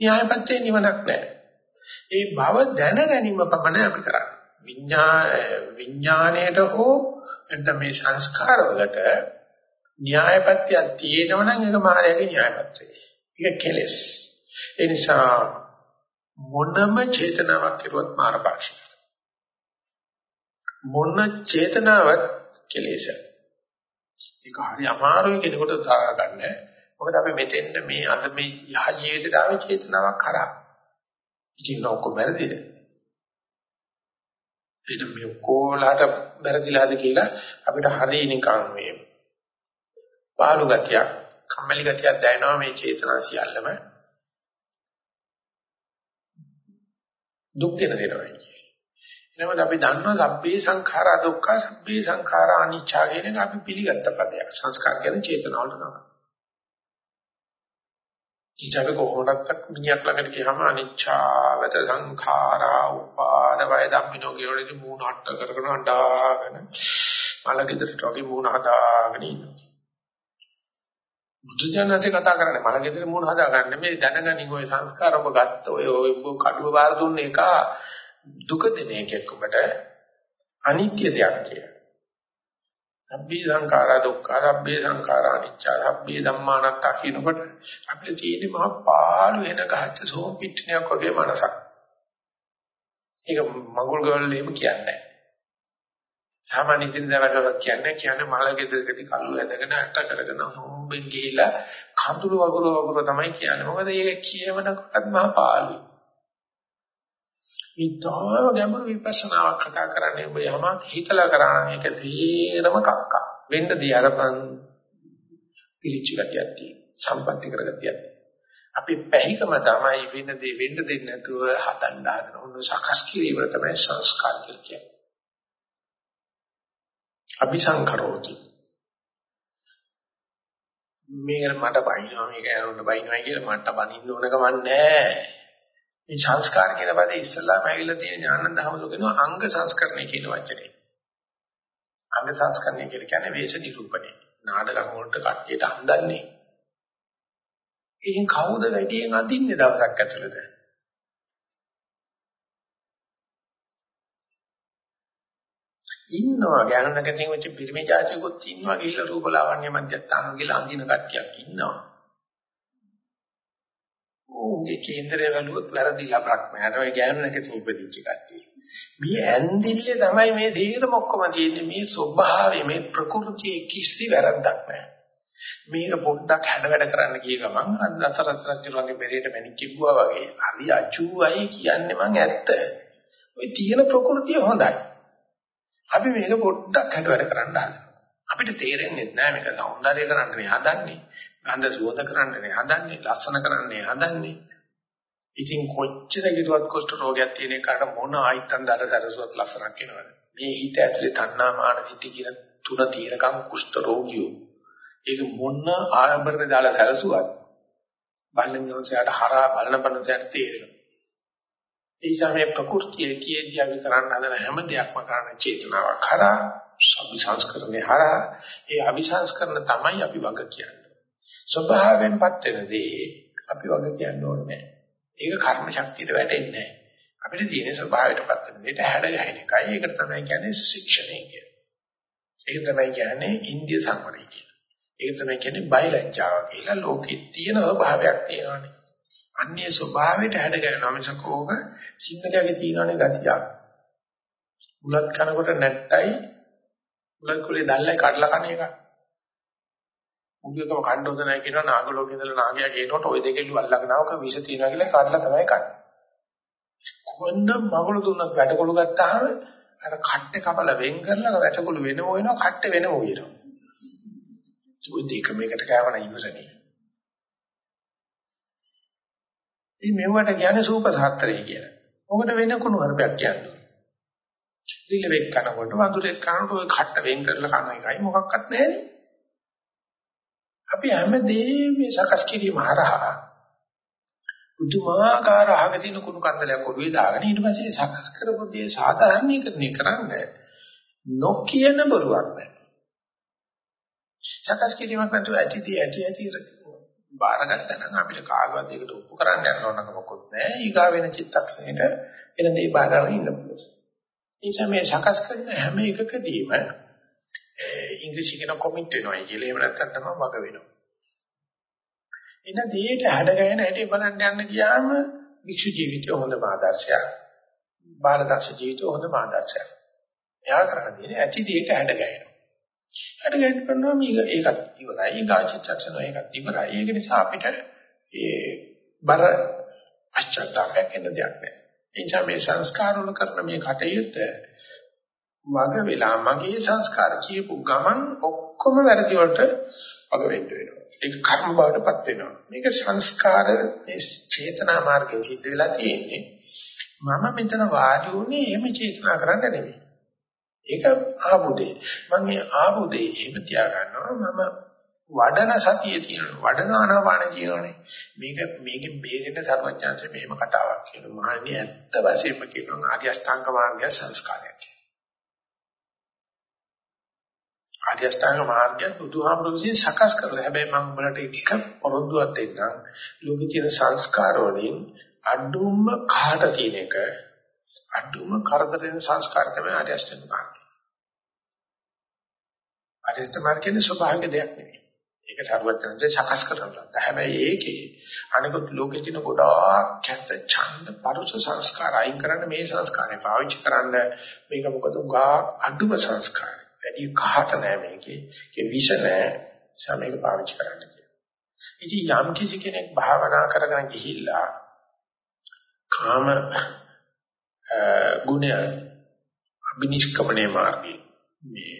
Speaker 1: න්‍යායපත්‍යේ නිවනක් නැහැ. ඒ බව දැන ගැනීම පමණයි අපි කරන්නේ. විඥා විඥාණයට හෝ නැත්නම් මේ සංස්කාරවලට න්‍යායපත්‍යක් තියෙනවා නම් ඒක මායාවේ න්‍යායපත්‍යය. ඒක කෙලස්. ඒ නිසා මොනම චේතනාවක් කෙරුවත් මාරපාක්ෂික. මොන චේතනාවක් කෙලෙස. ඒක හරි අමාරුයි කෙනෙකුට දාගන්න. මොකද අපි මෙතෙන්ද මේ අද මේ යහ ජීවිතයට ආවේ චේතනාවක් කරා. ඉතින් ඔක්කොම වැරදිද? එනම් මේ කොලාට වැරදිලාද කියලා අපිට හරි නිකන් මේ පාළු ගතියක්, කම්මැලි ගතියක් දැනෙනවා මේ චේතනා සියල්ලම දුක් දෙන දෙනවා කියන්නේ. එනමුත් අපි දන්නවා සබ්බේ සංඛාරා දුක්ඛ සබ්බේ සංඛාරා අනිච්චා කියන එක අපි පිළිගත්ත පදයක්. සංස්කාර කියන්නේ චේතනාවල තමයි. ඊටක කොහොමදක් මිනිහක් ළඟට ගියාම අනිච්චාවත සංඛාරා උපාද වය ධම්මිනෝ කියනෝනේ මූණ හට්ට කරගෙන අඬාගෙන මලගෙදරට වගේ මූණ හදාගෙන ඉන්නවා. බුදුජානකසේ කතා කරන්නේ මලගෙදර මූණ හදාගන්න මේ දැනගනින් ඔය සංස්කාර ඔබ ගත්ත ඔය ඔය කඩුව බාර දුන්න එක දුක දෙන එකක් ඔබට අනිත්‍ය දෙයක් කියලා. සබ්බේ සංඛාරා දුක්ඛ සබ්බේ සංඛාරා අනිච්ච සබ්බේ ධම්මානත්ත කියනකොට අපිට තියෙන මහ පාළු වෙන ගහච්ච සෝම් පිටිනියක් වගේ මනසක්. ඒක මඟුල් ගවල් එහෙම කියන්නේ නැහැ. සාමාන්‍ය ඉදිරියට වැඩවලක් කියන්නේ කියන්නේ මල ගෙදරකදී කළු ඇදගෙන අට කරගෙන හොම්බෙන් ගිහිලා කඳුළු වගුරු වගුරු තමයි කියන්නේ. මොකද ඒක කියවනකොටත් මහා පාළුයි. ඊටාව ගැඹුරු විපස්සනාවක් කතා කරන්නේ ඔබ යමක් හිතලා කරා නම් ඒක තීරම කක්ක. වෙන්න දී අරපන් පිළිච්ච ගතියක් තියෙන. සම්පත්‍ති කරගතියක්. අපි පැහිකම තමයි වෙන දේ වෙන්න දෙන්නේ නැතුව හදන්න හදන. ඔන්න සකස් කිරීම තමයි සංස්කාර කියන්නේ. අபிසංකරෝති මේක මට බයිනවා මේක ඇරුණට බයිනවා කියලා මට බනින්න ඕන කමක් නැහැ. මේ සංස්කාර කියන පදේ ඉස්සලාම ඇවිල්ලා තියෙන ආනන්ද හැමදෝ කියනවා අංග සංස්කරණය කියන වචනේ. අංග සංස්කරණය කියලා කියන්නේ වේශ නිරූපණය. නාටකම් වලට කට්ටියට හඳන්නේ. එහෙන් කවුද වැඩියෙන් අදින්නේ දවසක් ඇතුළත? ඉන්නවා ඥානනගතින් වෙච්ච පිරිමේ જાතියකුත් ඉන්නවා ගිහිල්ලා රූපලාවන්‍ය මධ්‍යස්ථාන ගිහිල්ලා අඳින කට්ටියක් ඉන්නවා. ඕකේ කේන්දරය වැළුවොත් වැරදිලා ප්‍රඥාට ඔය ඥානනගතින් උපදිච්ච කට්ටිය. මේ ඇන්දිල්ලේ තමයි මේ සීරම ඔක්කොම තියෙන්නේ මේ ස්වභාවයේ මේ ප්‍රകൃතියේ කිසි වැරද්දක් නැහැ. මේක පොඩ්ඩක් හැඩ වැඩ කරන්න කිය ගමන් අන්නතරතරතුරුගේ බෙරේට මැණික් කිව්වා වගේ. හරි අචූයි කියන්නේ මං ඇත්ත. ඔය තියෙන ප්‍රകൃතිය හොඳයි. අපි මේක පොඩ්ඩක් හදවල කරන්න හදනවා. අපිට තේරෙන්නේ නැහැ මේක సౌందර්ය කරන්න මේ හදන්නේ. ගන්ධ සුවඳ කරන්න නේ හදන්නේ. ලස්සන කරන්න නේ හදන්නේ. ඉතින් කොච්චර කිරුවත් කුෂ්ඨ රෝගයක් තියෙන එකට මොන ආයිත්තන් දාලා සරසවත් ලස්සනක් එනවද? මේ හිත ඇතුලේ තණ්හා මාන දිටි කියන තුන තියෙනකම් කුෂ්ඨ රෝගියෝ. ඒක මොන ආයම්බරේ දාලා සරසුවත් බලන මිනිසයාට හරහා බලන බනසයට තේරෙනවා. ඒ සමේ ප්‍රകൃතිය කියෙදී අපි කරන්න හදන හැම දෙයක්ම කරන්න චේතනාවක් හරහා අභිසංස්කරණේ හරහා ඒ අභිසංස්කරණ තමයි අපි වග කියන්නේ. ස්වභාවයෙන්පත් වෙන දේ අපි වග කියන්න ඕනේ නැහැ. ඒක කර්ම ශක්තියට වැටෙන්නේ නැහැ. අපිට තියෙන ස්වභාවයටපත් වෙන දෙයට හැඩ ගැහෙන එකයි. ඒක තමයි කියන්නේ ශික්ෂණය කියන්නේ. ඒක තමයි කියන්නේ ඉන්දිය සංවරය කියන්නේ. ඒක තමයි කියන්නේ බයලජ්ජාව කියලා ලෝකෙ තියෙන ස්වභාවයක් තියෙනවානේ. අන්‍ය ස්වභාවයට හැඩ ගැහෙනවා මිසක ඕක සිංහලයේ තියෙනනේ ගතියක්. උලත් කනකොට නැට්ටයි උලත් කුලේ දැල්ලයි කඩලා කන එක. උඹේකම කණ්ඩොද නැහැ කියනවා නාගලෝකේ ඉඳලා නාගයා ගේනකොට ওই දෙකෙලු අල්ලගෙනවක විස තියෙනවා කියලා කඩලා තමයි කන්නේ. කොන්න මගුල දුන්නත් වැටකොළු ගත්තාම අර කට්ටේ කපල වෙන් කරලා වැටකොළු වෙනම වෙනවා කට්ටේ වෙනම වෙනවා. ඒ දෙක මේකට කෑවන ඉවසනේ. ඉතින් මෙවට කියන්නේ සූප සාත්‍රය කියලා. මොකට වෙන කුණු හර්පයක් කියන්නේ. දිල වෙක් කනකොට වඳුරෙක් කනකොට ওই කට්ට වෙන් කරලා කන එකයි මොකක්වත් නැහැ. අපි හැමදේම සකස් කිරීම හරහා පුදුමාකාර අහක තියෙන කුණු කන්දලයක් ඔළුවේ දාගෙන ඊට පස්සේ සකස් කරපු දේ සාධාරණීකරණය කරන්න නොකියන බරුවක් නැහැ. සකස් කිරීමක් නැතුව ඇතිදී ඇති ඇති බාරගත්තා නම් අපිට කාගවත් දෙයකට ඔප්පු කරන්න යන්න ඕනක මොකොත් නැහැ. ඊගා වෙන චිත්තක්ෂණයට එන දේ බාරගෙන ඉන්න පුළුවන්. ඒ මේ සකස් කරන හැම එකකදීම ඉංග්‍රීසි කියන කොමිට් වෙනවා කියලා එහෙම නැත්නම් තමයි වග වෙනවා. එන දෙයට හැඩගෙන හැටි බලන්න යන්න ගියාම වික්ෂු ජීවිතය හොඳම ආදර්ශයක්. බාලදක්ෂ ජීවිතය හොඳම ආදර්ශයක්. එයා කරන්න තියෙන්නේ ඇති දෙයට හැඩගැහෙනවා. හැඩගැහෙන්න කරනවා මේක ඒකත් ඉවරයි. ඊගාචිත්තක්ෂණ ඒකත් ඉවරයි. ඒක නිසා අපිට ඒ බර පශ්චාත්තාපයක් එන්න දෙයක් නැහැ. එනිසා මේ සංස්කාර වල කරන මේ කටයුත්ත වග වෙලා මගේ සංස්කාර කියපු ගමන් ඔක්කොම වැරදි වලට වග වෙන්න වෙනවා. ඒක කර්ම බවටපත් වෙනවා. මේක සංස්කාර මේ චේතනා මාර්ගයෙන් සිද්ධ වෙලා තියෙන්නේ. මම මෙතන වාඩි වුණේ එහෙම චේතනා කරන්න නෙවෙයි. ඒක ආබුදේ. මම මේ ආබුදේ එහෙම තියාගන්නවා මම වඩන සතිය තියෙනවා. වඩන ආනාපාන තියෙනවානේ. මේක මේකෙන් බේරෙන්න සර්වඥාන්සේ මෙහෙම කතාවක් කියනවා. මහණනි ඇත්ත වශයෙන්ම කියනවා ආර්ය අෂ්ටාංග මාර්ගය සංස්කාරයක්. ආර්ය අෂ්ටාංග මාර්ගය බුදුහාමුදුරු විසින් සකස් කරලා. හැබැයි මම උඹලට එක පොරොන්දුවක් දෙන්නම්. ලෝකේ තියෙන සංස්කාර වලින් අඩුම කාට තියෙන එක අඩුම කරදර වෙන සංස්කාර තමයි ආර්ය අෂ්ටාංග මාර්ගය. ආර්ය අෂ්ටාංග මාර්ගයේ ස්වභාවික දෙයක් නෙවෙයි. ඒක සර්වඥයන්සේ සකස් කරලා. හැබැයි ඒකේ අනිකුත් ලෝකේ තියෙන ගොඩාක් කැත ඡන්ද පරුස සංස්කාර අයින් කරන්න මේ සංස්කාරය පාවිච්චි කරන්න මේක මොකද උගා අඩුම සංස්කාරය. වැඩි කහට නෑ මේකේ. ඒකේ විෂ නෑ. සමේක පාවිච්චි කරන්න කියලා. ඉතින් යම් කිසි කෙනෙක් භාවනා කරගෙන ගිහිල්ලා කාම ගුණය අභිනිෂ්ක්‍මණය මාර්ගයේ මේ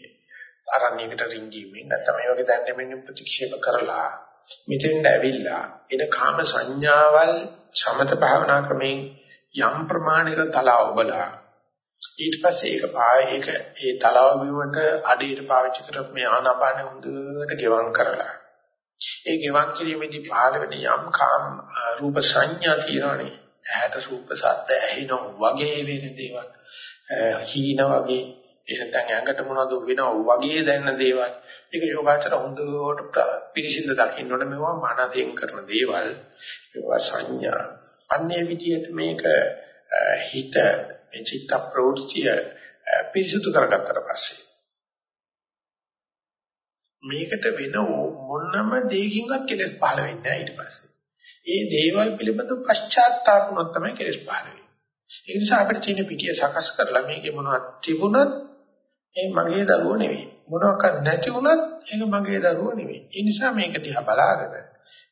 Speaker 1: අරණියකට රින්ගීමෙන් නැත්නම් මේ වගේ දැන් දෙමින් ප්‍රතික්ෂේප කරලා මෙතෙන්ද ඇවිල්ලා එන කාම සංඥාවල් සමත භාවනා ක්‍රමෙන් යම් ප්‍රමාණයක තලාව බලා ඊට පස්සේ ඒක පාය ඒක ඒ තලාව බිමට අඩේට පාවිච්චි කරලා මේ ආනාපානෙ හොඳට ගෙවම් කරලා ඒ ගෙවම් කිරීමේදී පහළ වෙන යම් කාම රූප සංඥා තියෙනවනේ. ඇහැට රූප සද්ද ඇහෙන වගේ වෙන දේවල්. හීන වගේ. එහෙනම් ඇඟට මොනවද වෙනව වගේ දැනෙන දේවල්. ඒක යෝගාචර හොඳට පිළිසිඳ දකින්න ඕනේ. මේවා මනසෙන් කරන දේවල්. ඒවා සංඥා. අන්නේ විදිහට මේක හිත මේ චිත්ත ප්‍රවෘත්තිය පිරිසුදු කරගත්තට පස්සේ. මේකට වෙන මොනම දෙයකින්වත් කෙලස් පහළ වෙන්නේ නැහැ ඊට පස්සේ. ඒ දේවල් පිළිබඳව පශ්චාත්තාප වුණොත් තමයි කෙලස් පහළ වෙන්නේ. ඒ නිසා අපිට තියෙන පිටිය සකස් කරලා මේකේ මොනවද තිබුණත් ඒ මගේ දරුවෝ නෙවෙයි. මොනවාක් නැති වුණත් ඒක මගේ දරුවෝ නෙවෙයි. ඒ නිසා මේක දිහා බලාගෙන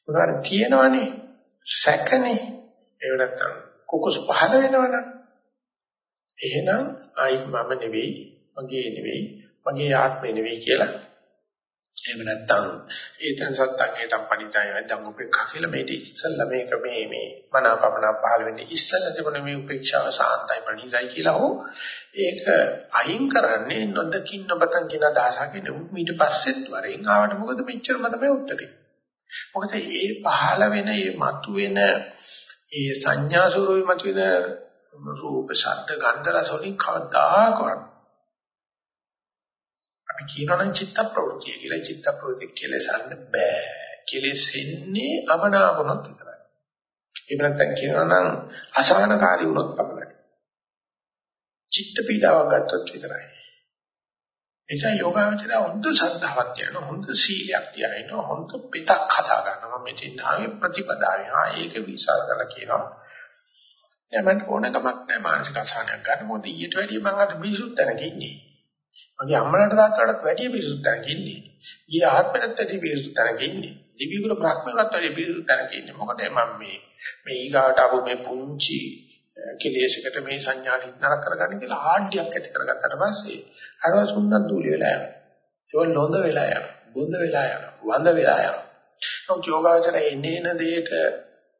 Speaker 1: මොනවාරි තියෙනවනේ සැකනේ ඒ නැත්තම් කුකුස් පහළ වෙනවනම් එහෙනම් ආයි මම නෙවෙයි, මගේ නෙවෙයි, මගේ ආත්මය නෙවෙයි කියලා එහෙම නැත්නම් ඒතන සත්තං ඒතම් පණිතය නැත්නම් උපේක්ඛා කියලා මේ ඉස්සල්ලා මේක මේ මේ මනාපමන පහළ වෙන්නේ ඉස්සල්ලා තිබුණ මේ උපේක්ෂාව සාන්තයි පණිතයි කියලා හෝ ඒක අයින් කරන්නේ නොදකින් නොබතන් කියන අදහසකින් ඊට පස්සෙත් වරෙන් ආවට මොකද මෙච්චරම තමයි උත්තරේ? මොකද මේ පහළ වෙන මේ මතුවෙන ඒ සංඥා ස්වරූපෙ මතුවෙන රූප ශබ්ද ගන්ධ රස වලින් කවදාකවත් අපි කියනනම් චිත්ත ප්‍රවෘත්තිය කියලා චිත්ත ප්‍රවෘත්ති කෙලසන්න බෑ. කෙලෙසෙන්නේ අමනාපනොත් විතරයි. එහෙම නැත්නම් කියනනම් අසහනකාරී වුණොත් පමණයි. චිත්ත පීඩාවක් ගත්තොත් විතරයි. එනිසා යෝගාවචරය හොඳ ශ්‍රද්ධාවක් තියෙන හොඳ සීලයක් තියෙන හොඳ පිටක් හදා ගන්නවා මෙතන ආයේ ප්‍රතිපදාවේ ආ ඒක විශ්වාස කරලා කියනවා දැන් මට ඕනකමක් නැහැ මානසික අසහනයක් ගන්න මොකද ඊට වැඩිය මම අද මිනිසුත් තැනක ඉන්නේ මගේ අම්මලාට තාත්තලාට වැඩිය පිරිසුදු තැනක ඉන්නේ. ගිය ආත්මෙට වැඩිය පිරිසුදු තැනක ඉන්නේ. දිව්‍යගුරු බ්‍රහ්මකට වැඩිය පිරිසුදු තැනක ඉන්නේ. මොකද මම මේ මේ ඊගාට ආපු මේ පුංචි කෙලෙසකට මේ සංඥා නිතර කරගන්න කියලා ආඩ්‍යයක් ඇති කරගත්තට පස්සේ අරව සුන්නත් දූලි වෙලා යනවා. ඒක ලොඳ වෙලා යනවා. බුඳ වෙලා යනවා. වඳ වෙලා යනවා. නමුත් යෝගාචරයේ එනේන දෙයට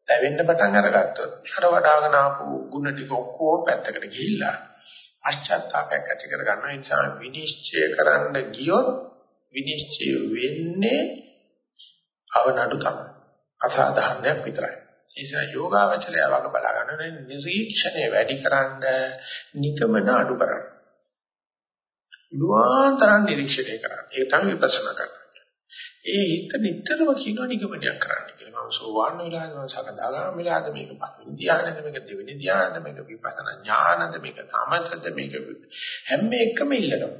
Speaker 1: දැවෙන්න පටන් අරගත්තොත් අර වඩාගෙන ආපු ಗುಣ ටික ඔක්කොම පැත්තකට ගිහිල්ලා පශ්චාත්තාපයක් ඇති කර ගන්න නිසා විනිශ්චය කරන්න ගියොත් විනිශ්චය වෙන්නේ අවනඩු තමයි. අසාධාරණයක් විතරයි. ඒ නිසා යෝගාවචරය වග බලා ගන්න නිරීක්ෂණය වැඩි කරන්න නිගමන අඩු කරන්න. දුආතරන් නිරීක්ෂණය කරන්න. ඒක තමයි විපස්සනා කරන්නේ. ඒ හිත නිතරම කියන නිගමනයක් කරන්න කියලා. මම සෝවාන් වෙලා මම සකදාගාම වෙලාද මේක පළවෙනි ධ්‍යානෙද මේක දෙවෙනි ධ්‍යානෙද මේක විපස්සනා ඥානද මේක සමතද මේක හැම එකම ඉල්ලනවා.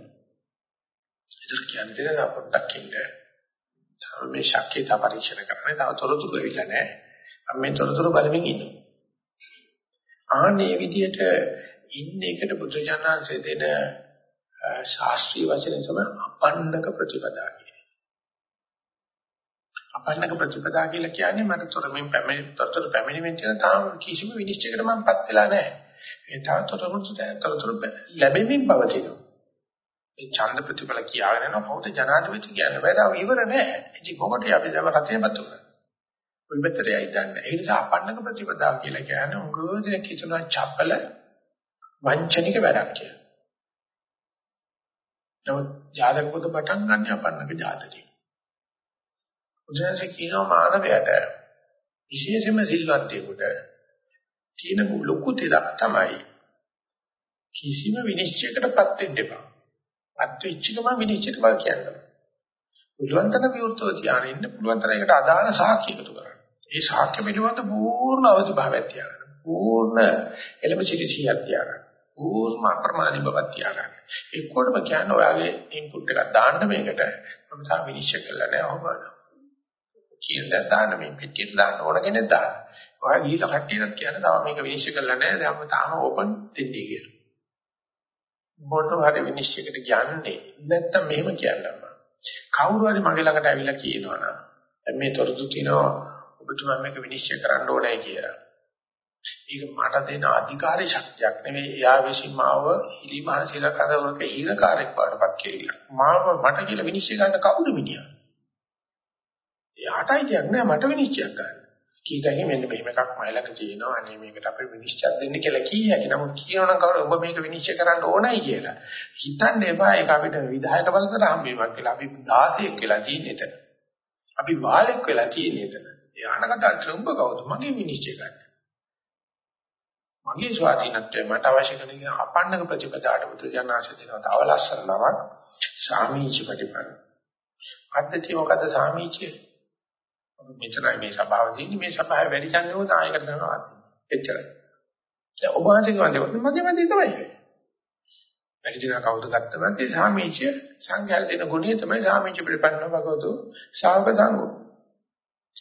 Speaker 1: ඒක කියන්නේ දෙයක් පොඩ්ඩක් ඉන්න. තව මේ ශක්්‍යතා පරීක්ෂණ කරන්නේ තව තොරතුරු වෙවිලා නැහැ. අපි මේ තොරතුරු බලමින් ඉන්නවා. ආන්නේ විදිහට ඉන්න එකට බුදුජානන්සේ දෙන ශාස්ත්‍රීය වචනේ තමයි අපණ්ඩක ප්‍රතිපදා කියන්නේ. අපන්නක ප්‍රතිපදා කියලා කියන්නේ මට තොරමින් පැමිණි තොරතුරු පැමිණීමෙන් තියෙන තාම කිසිම විනිශ්චයකට මමපත් වෙලා නැහැ. ඒ තව තොරතුරු තොරතුරු ලැබෙමින් පවතිනවා. මේ ඡන්ද ප්‍රතිඵල කියාගෙන යනවා කවුද ජනාධිපති කියන්නේ බෑ තාම ඉවර නැහැ. ඉතින් කොහොමද අපි දැන් රටේපත් උනේ? ওই මෙතරයයි දන්නේ. ඒ නිසා අපන්නක ප්‍රතිපදා කියලා කියන්නේ උගෝදෙන කිතුනා චපල වංචනික වැඩක් කියලා. නමුත් ජාතක පොත පටන් ගන්න අපන්නක ජාතකේ. උදැසෙ කියනවා මානවයට විශේෂයෙන්ම සිල්වත්යෙකුට තියෙන ලොකු දෙයක් තමයි කිසිම විනිශ්චයකටපත් වෙන්න එපා. පත් වෙච්ච ගමන් විනිශ්චයට බල කියන්න. පුළුවන් තරම් විවෘතව තියාගෙන ඉන්න පුළුවන් තරම් ඒකට අදාළ සාක්ෂි එකතු කරන්න. ඒ සාක්ෂි පිළිබඳ පූර්ණ අවදි භාවයක් තියාගන්න. පූර්ණ එළඹ සිටි සිහියක් තියාගන්න. පූර්ණ අප්‍රමාණී බවක් තියාගන්න. ඒකෝටම කියන්නේ ඔයාගේ ඉන්පුට් එකක් දාන්න මේකට මම තාම විනිශ්චය කළා නෑ ඔබ. කියලා දාන්න මේ පිටියට දාන්න ඕන කෙනෙක් දාන්න. ඔයා ගිහිල්ලා කට්ටියට කියන තව මේක විනිශ්චය කරලා නැහැ. දැන් මම තාම ඕපන් දෙන්නේ කියලා. මොනව හරි විනිශ්චයකට කියන්නේ නැත්තම් මෙහෙම කියන්නම්. කවුරු හරි මගේ ළඟට ඇවිල්ලා කියනවා නම් මේ තොරතුරු කියනවා ඔබතුමා මේක විනිශ්චය කරන්න ඕනේ කියලා. ඒක මට දෙන අධිකාරී ශක්තියක් නෙවෙයි එයා විසින් මාව හිලිමහසිලා කරවලක හිරකාරයක් වඩපත් කියලා. මාව මට කියලා විනිශ්චය ගන්න කවුද මිනිහා? එයාටයි කියන්නේ මට විනිශ්චයක් ගන්න. කීතගේ මෙන්න මෙහෙම එකක් මයිලක තියෙනවා. අනේ මේකට අපි විනිශ්චය දෙන්න කියලා කී හැකි. නමුත් කියනනම් කවුරු ඔබ මේක විනිශ්චය කරන්න ඕනයි කියලා. හිතන්න එපා ඒක අපිට විධායක බලතර හම්බවීමක් කියලා. අපි 16ක් වෙලා තියෙන එතන. අපි වාලෙක් වෙලා තියෙන එතන. ඒ අනකට උඹ කවුද? මගේ විනිශ්චය ගන්න. මගේ ස්වාධීනත්වය මට අවශ්‍ය කරන අපන්නක ප්‍රතිපදාට බුදුජානනාංශ දෙනවා. තව ලස්සන නමක් සාමීච ප්‍රතිපද. අද්දටි මොකද්ද සාමීචය? මෙතනයි මේ සභාව තියෙන්නේ. මේ සභාවේ වැඩි ඡන්දෝ නායකට කරනවා එච්චරයි. දැන් ඔබ වහන්සේ කියන්නේ මගේ මතය තමයි වැඩි දින කවුද ගත්තම ඒ සාමීචය සංඝයාට දෙන ගුණය තමයි සාමීච ප්‍රතිපන්න භගවතු ශාවක සංඝෝ.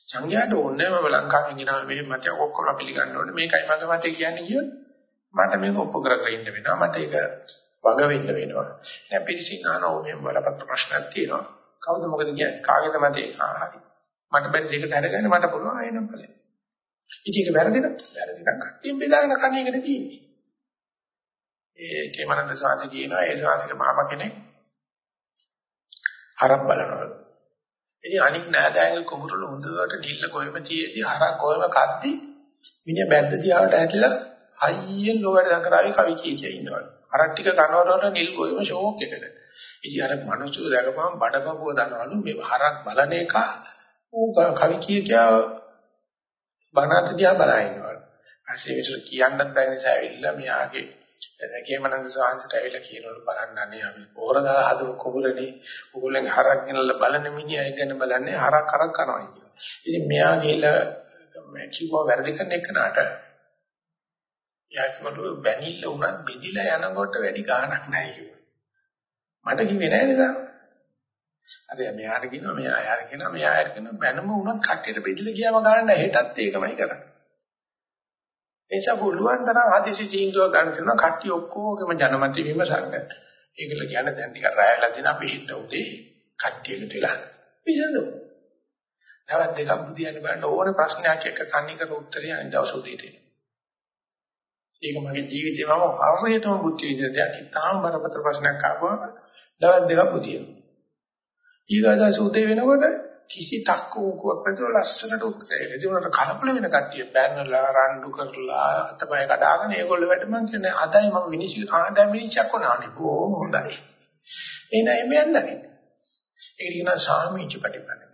Speaker 1: සංඝයාට ඕනේ මම ලංකාවෙන් ගෙනා මේ මතය ඔක්කොම පිළිගන්න ඕනේ. මේකයි මගේ මතය කියන්නේ කියොත් මට මේක ඔප්පු කරගෙන ඉන්න වෙනවා. මට ඒක වග වෙන්න වෙනවා. දැන් පිළිසින් ආනෝ මෙහෙම බලපත් ප්‍රශ්නක් තියෙනවා. කවුද මොකද කියන්නේ? කාගේද මතේ? ආ හරි. මට බැරි දෙකට අරගෙන මට පුළුවන් ආයෙනම් ඵලෙ. ඉතින් ඒක වැරදිද? වැරදි නම් කට්ටියෙන් බෙදාගෙන කණ එකට තියෙන්නේ. ඒකේ මනන්ද සාති කියනවා ඒ සාතික මාම කෙනෙක් හරක් බලනවා. ඉතින් අනික් නෑදෑයන්ගේ කුඹුරල හොඳට නිල්ල කොහෙම තියේදී හරක් කොහෙම කද්දි මිනිහ බැද්ද දිහාට ඇట్లా හයියෙන් ලෝකයට දඟරාවි කවි කිය කිය ඉන්නවලු. හරක් ටික කනවලට නිල් කොහෙම ෂෝක් එකකට. ඉතින් අර මිනිස්සු දැකපුවම බඩපපුව දනවලු මේ හරක් බලන එක ඌ කවි කිය කිය බණත් දිහා බලා ඉන්නවලු. ඊපස්සේ විතර කියන්නත් බැරි නිසා ඇවිල්ලා මෙයාගේ කේමනන්ද සාංශට ඇවිල්ලා කියනවලු බලන්න අනේ අපි පොර දාලා හදපු කුඹුරනේ උගලෙන් හරක් ගෙනල්ලා බලන මිනිහා ඒ ගැන බලන්නේ හරක් හරක් කරනවා කියනවා. ඉතින් මෙයා ගිහලා මේ කිව්වා වැරදි කරන එකනට යාකමලු බැනිල්ල උනත් බෙදිලා යනකොට වැඩි ගාණක් නැහැ කිව්වා. මට කිව්වේ නෑ නේද? අර මෙයාට කියනවා මෙයා යාර කියනවා මෙයා යාර කියනවා බැනම උනත් කට්ටියට බෙදිලා ගියාම ගන්න හෙටත් ඒකමයි කරන්නේ. නිසා පුළුවන් තරම් හදිසි තීන්දුව ගන්න තියෙනවා කට්ටිය ඔක්කොගේම ජනමත විමසන්න. ඒකල කියන්නේ දැන් ටිකක් රැයලා දින අපි හිට උදේ කට්ටියක තියලා විසඳමු. තවත් දෙකක් බුදියන්න බලන්න ඕනේ ප්‍රශ්නයක් එක්ක තනිකර උත්තරය අනිත් දවස් උදේට. ඒක මගේ ජීවිතේ මම හරියටම බුද්ධ විද්‍යාවක් ඉතාම බරපතල ප්‍රශ්නයක් ආවම දවස් දෙකක් බුදියනවා. ඊගාදා සූතේ වෙනකොට කිසි තක්කුවක් නැතුව ලස්සනට උත්තරේ. ඒ උනට කලබල වෙන කට්ටිය බෑනලා රණ්ඩු කරලා අතපය කඩාගෙන ඒගොල්ලෝ වැඩ මං කියන්නේ අදයි මම විනිශ්චය ආදා විනිශ්චය කරනවානේ. බොහොම හොඳයි. එනයි මේ යන්නේ. ඒක කියන සාමීච ප්‍රතිපන්නක.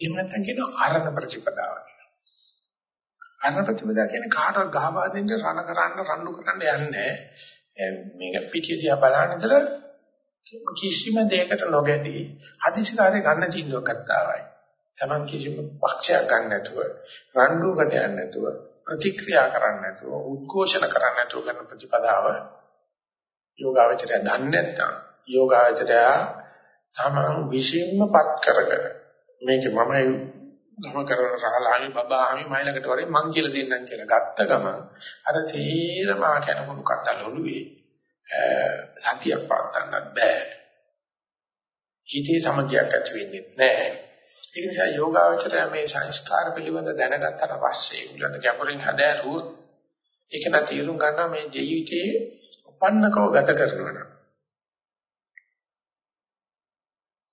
Speaker 1: එහෙම නැත්නම් කියන ආරණ ප්‍රතිපදාව කියලා. ආරණ ප්‍රතිපදාව කියන්නේ කාටවත් ගහපා දෙන්න රණ කරන්න රණ්ඩු කරන්න යන්නේ මේක පිටිය දිහා බලන ඉතල කිසිම දෙයකට නොගැටි අධිශකාරය ගන්න තීන්දුවක් ගත්තාමයි. Taman කිසිම පක්ෂයක් ගන්න නැතුව රණ්ඩුවකට යන්නේ නැතුව ප්‍රතික්‍රියා කරන්නේ නැතුව උද්ඝෝෂණ කරන්නේ නැතුව කරන ප්‍රතිපදාව යෝගාවචරය දන්නේ නැත්නම් යෝගාවචරය තමන් විශ්ීමපත් කරගෙන මේක මමයි ගම කරන සහලාමි බබාමි මයිලකට වරේ මං කියලා දෙන්නම් කියලා ගත්ත ගමන් අර තීරමා කනකොණු කතල ඔළුවේ සතියක් පාත්තන්නත් බෑ. හිතේ සමගියක් ඇති වෙන්නේ නැහැ. ඒ නිසා යෝගාවචරය මේ සංස්කාර පිළිබඳ දැනගත්තට පස්සේ උලන්ද ගැඹුරින් හදාරුවොත් ඒක නා තීරුම් ගන්නවා මේ ජීවිතයේ උපන්නකව ගත කරනවා නම්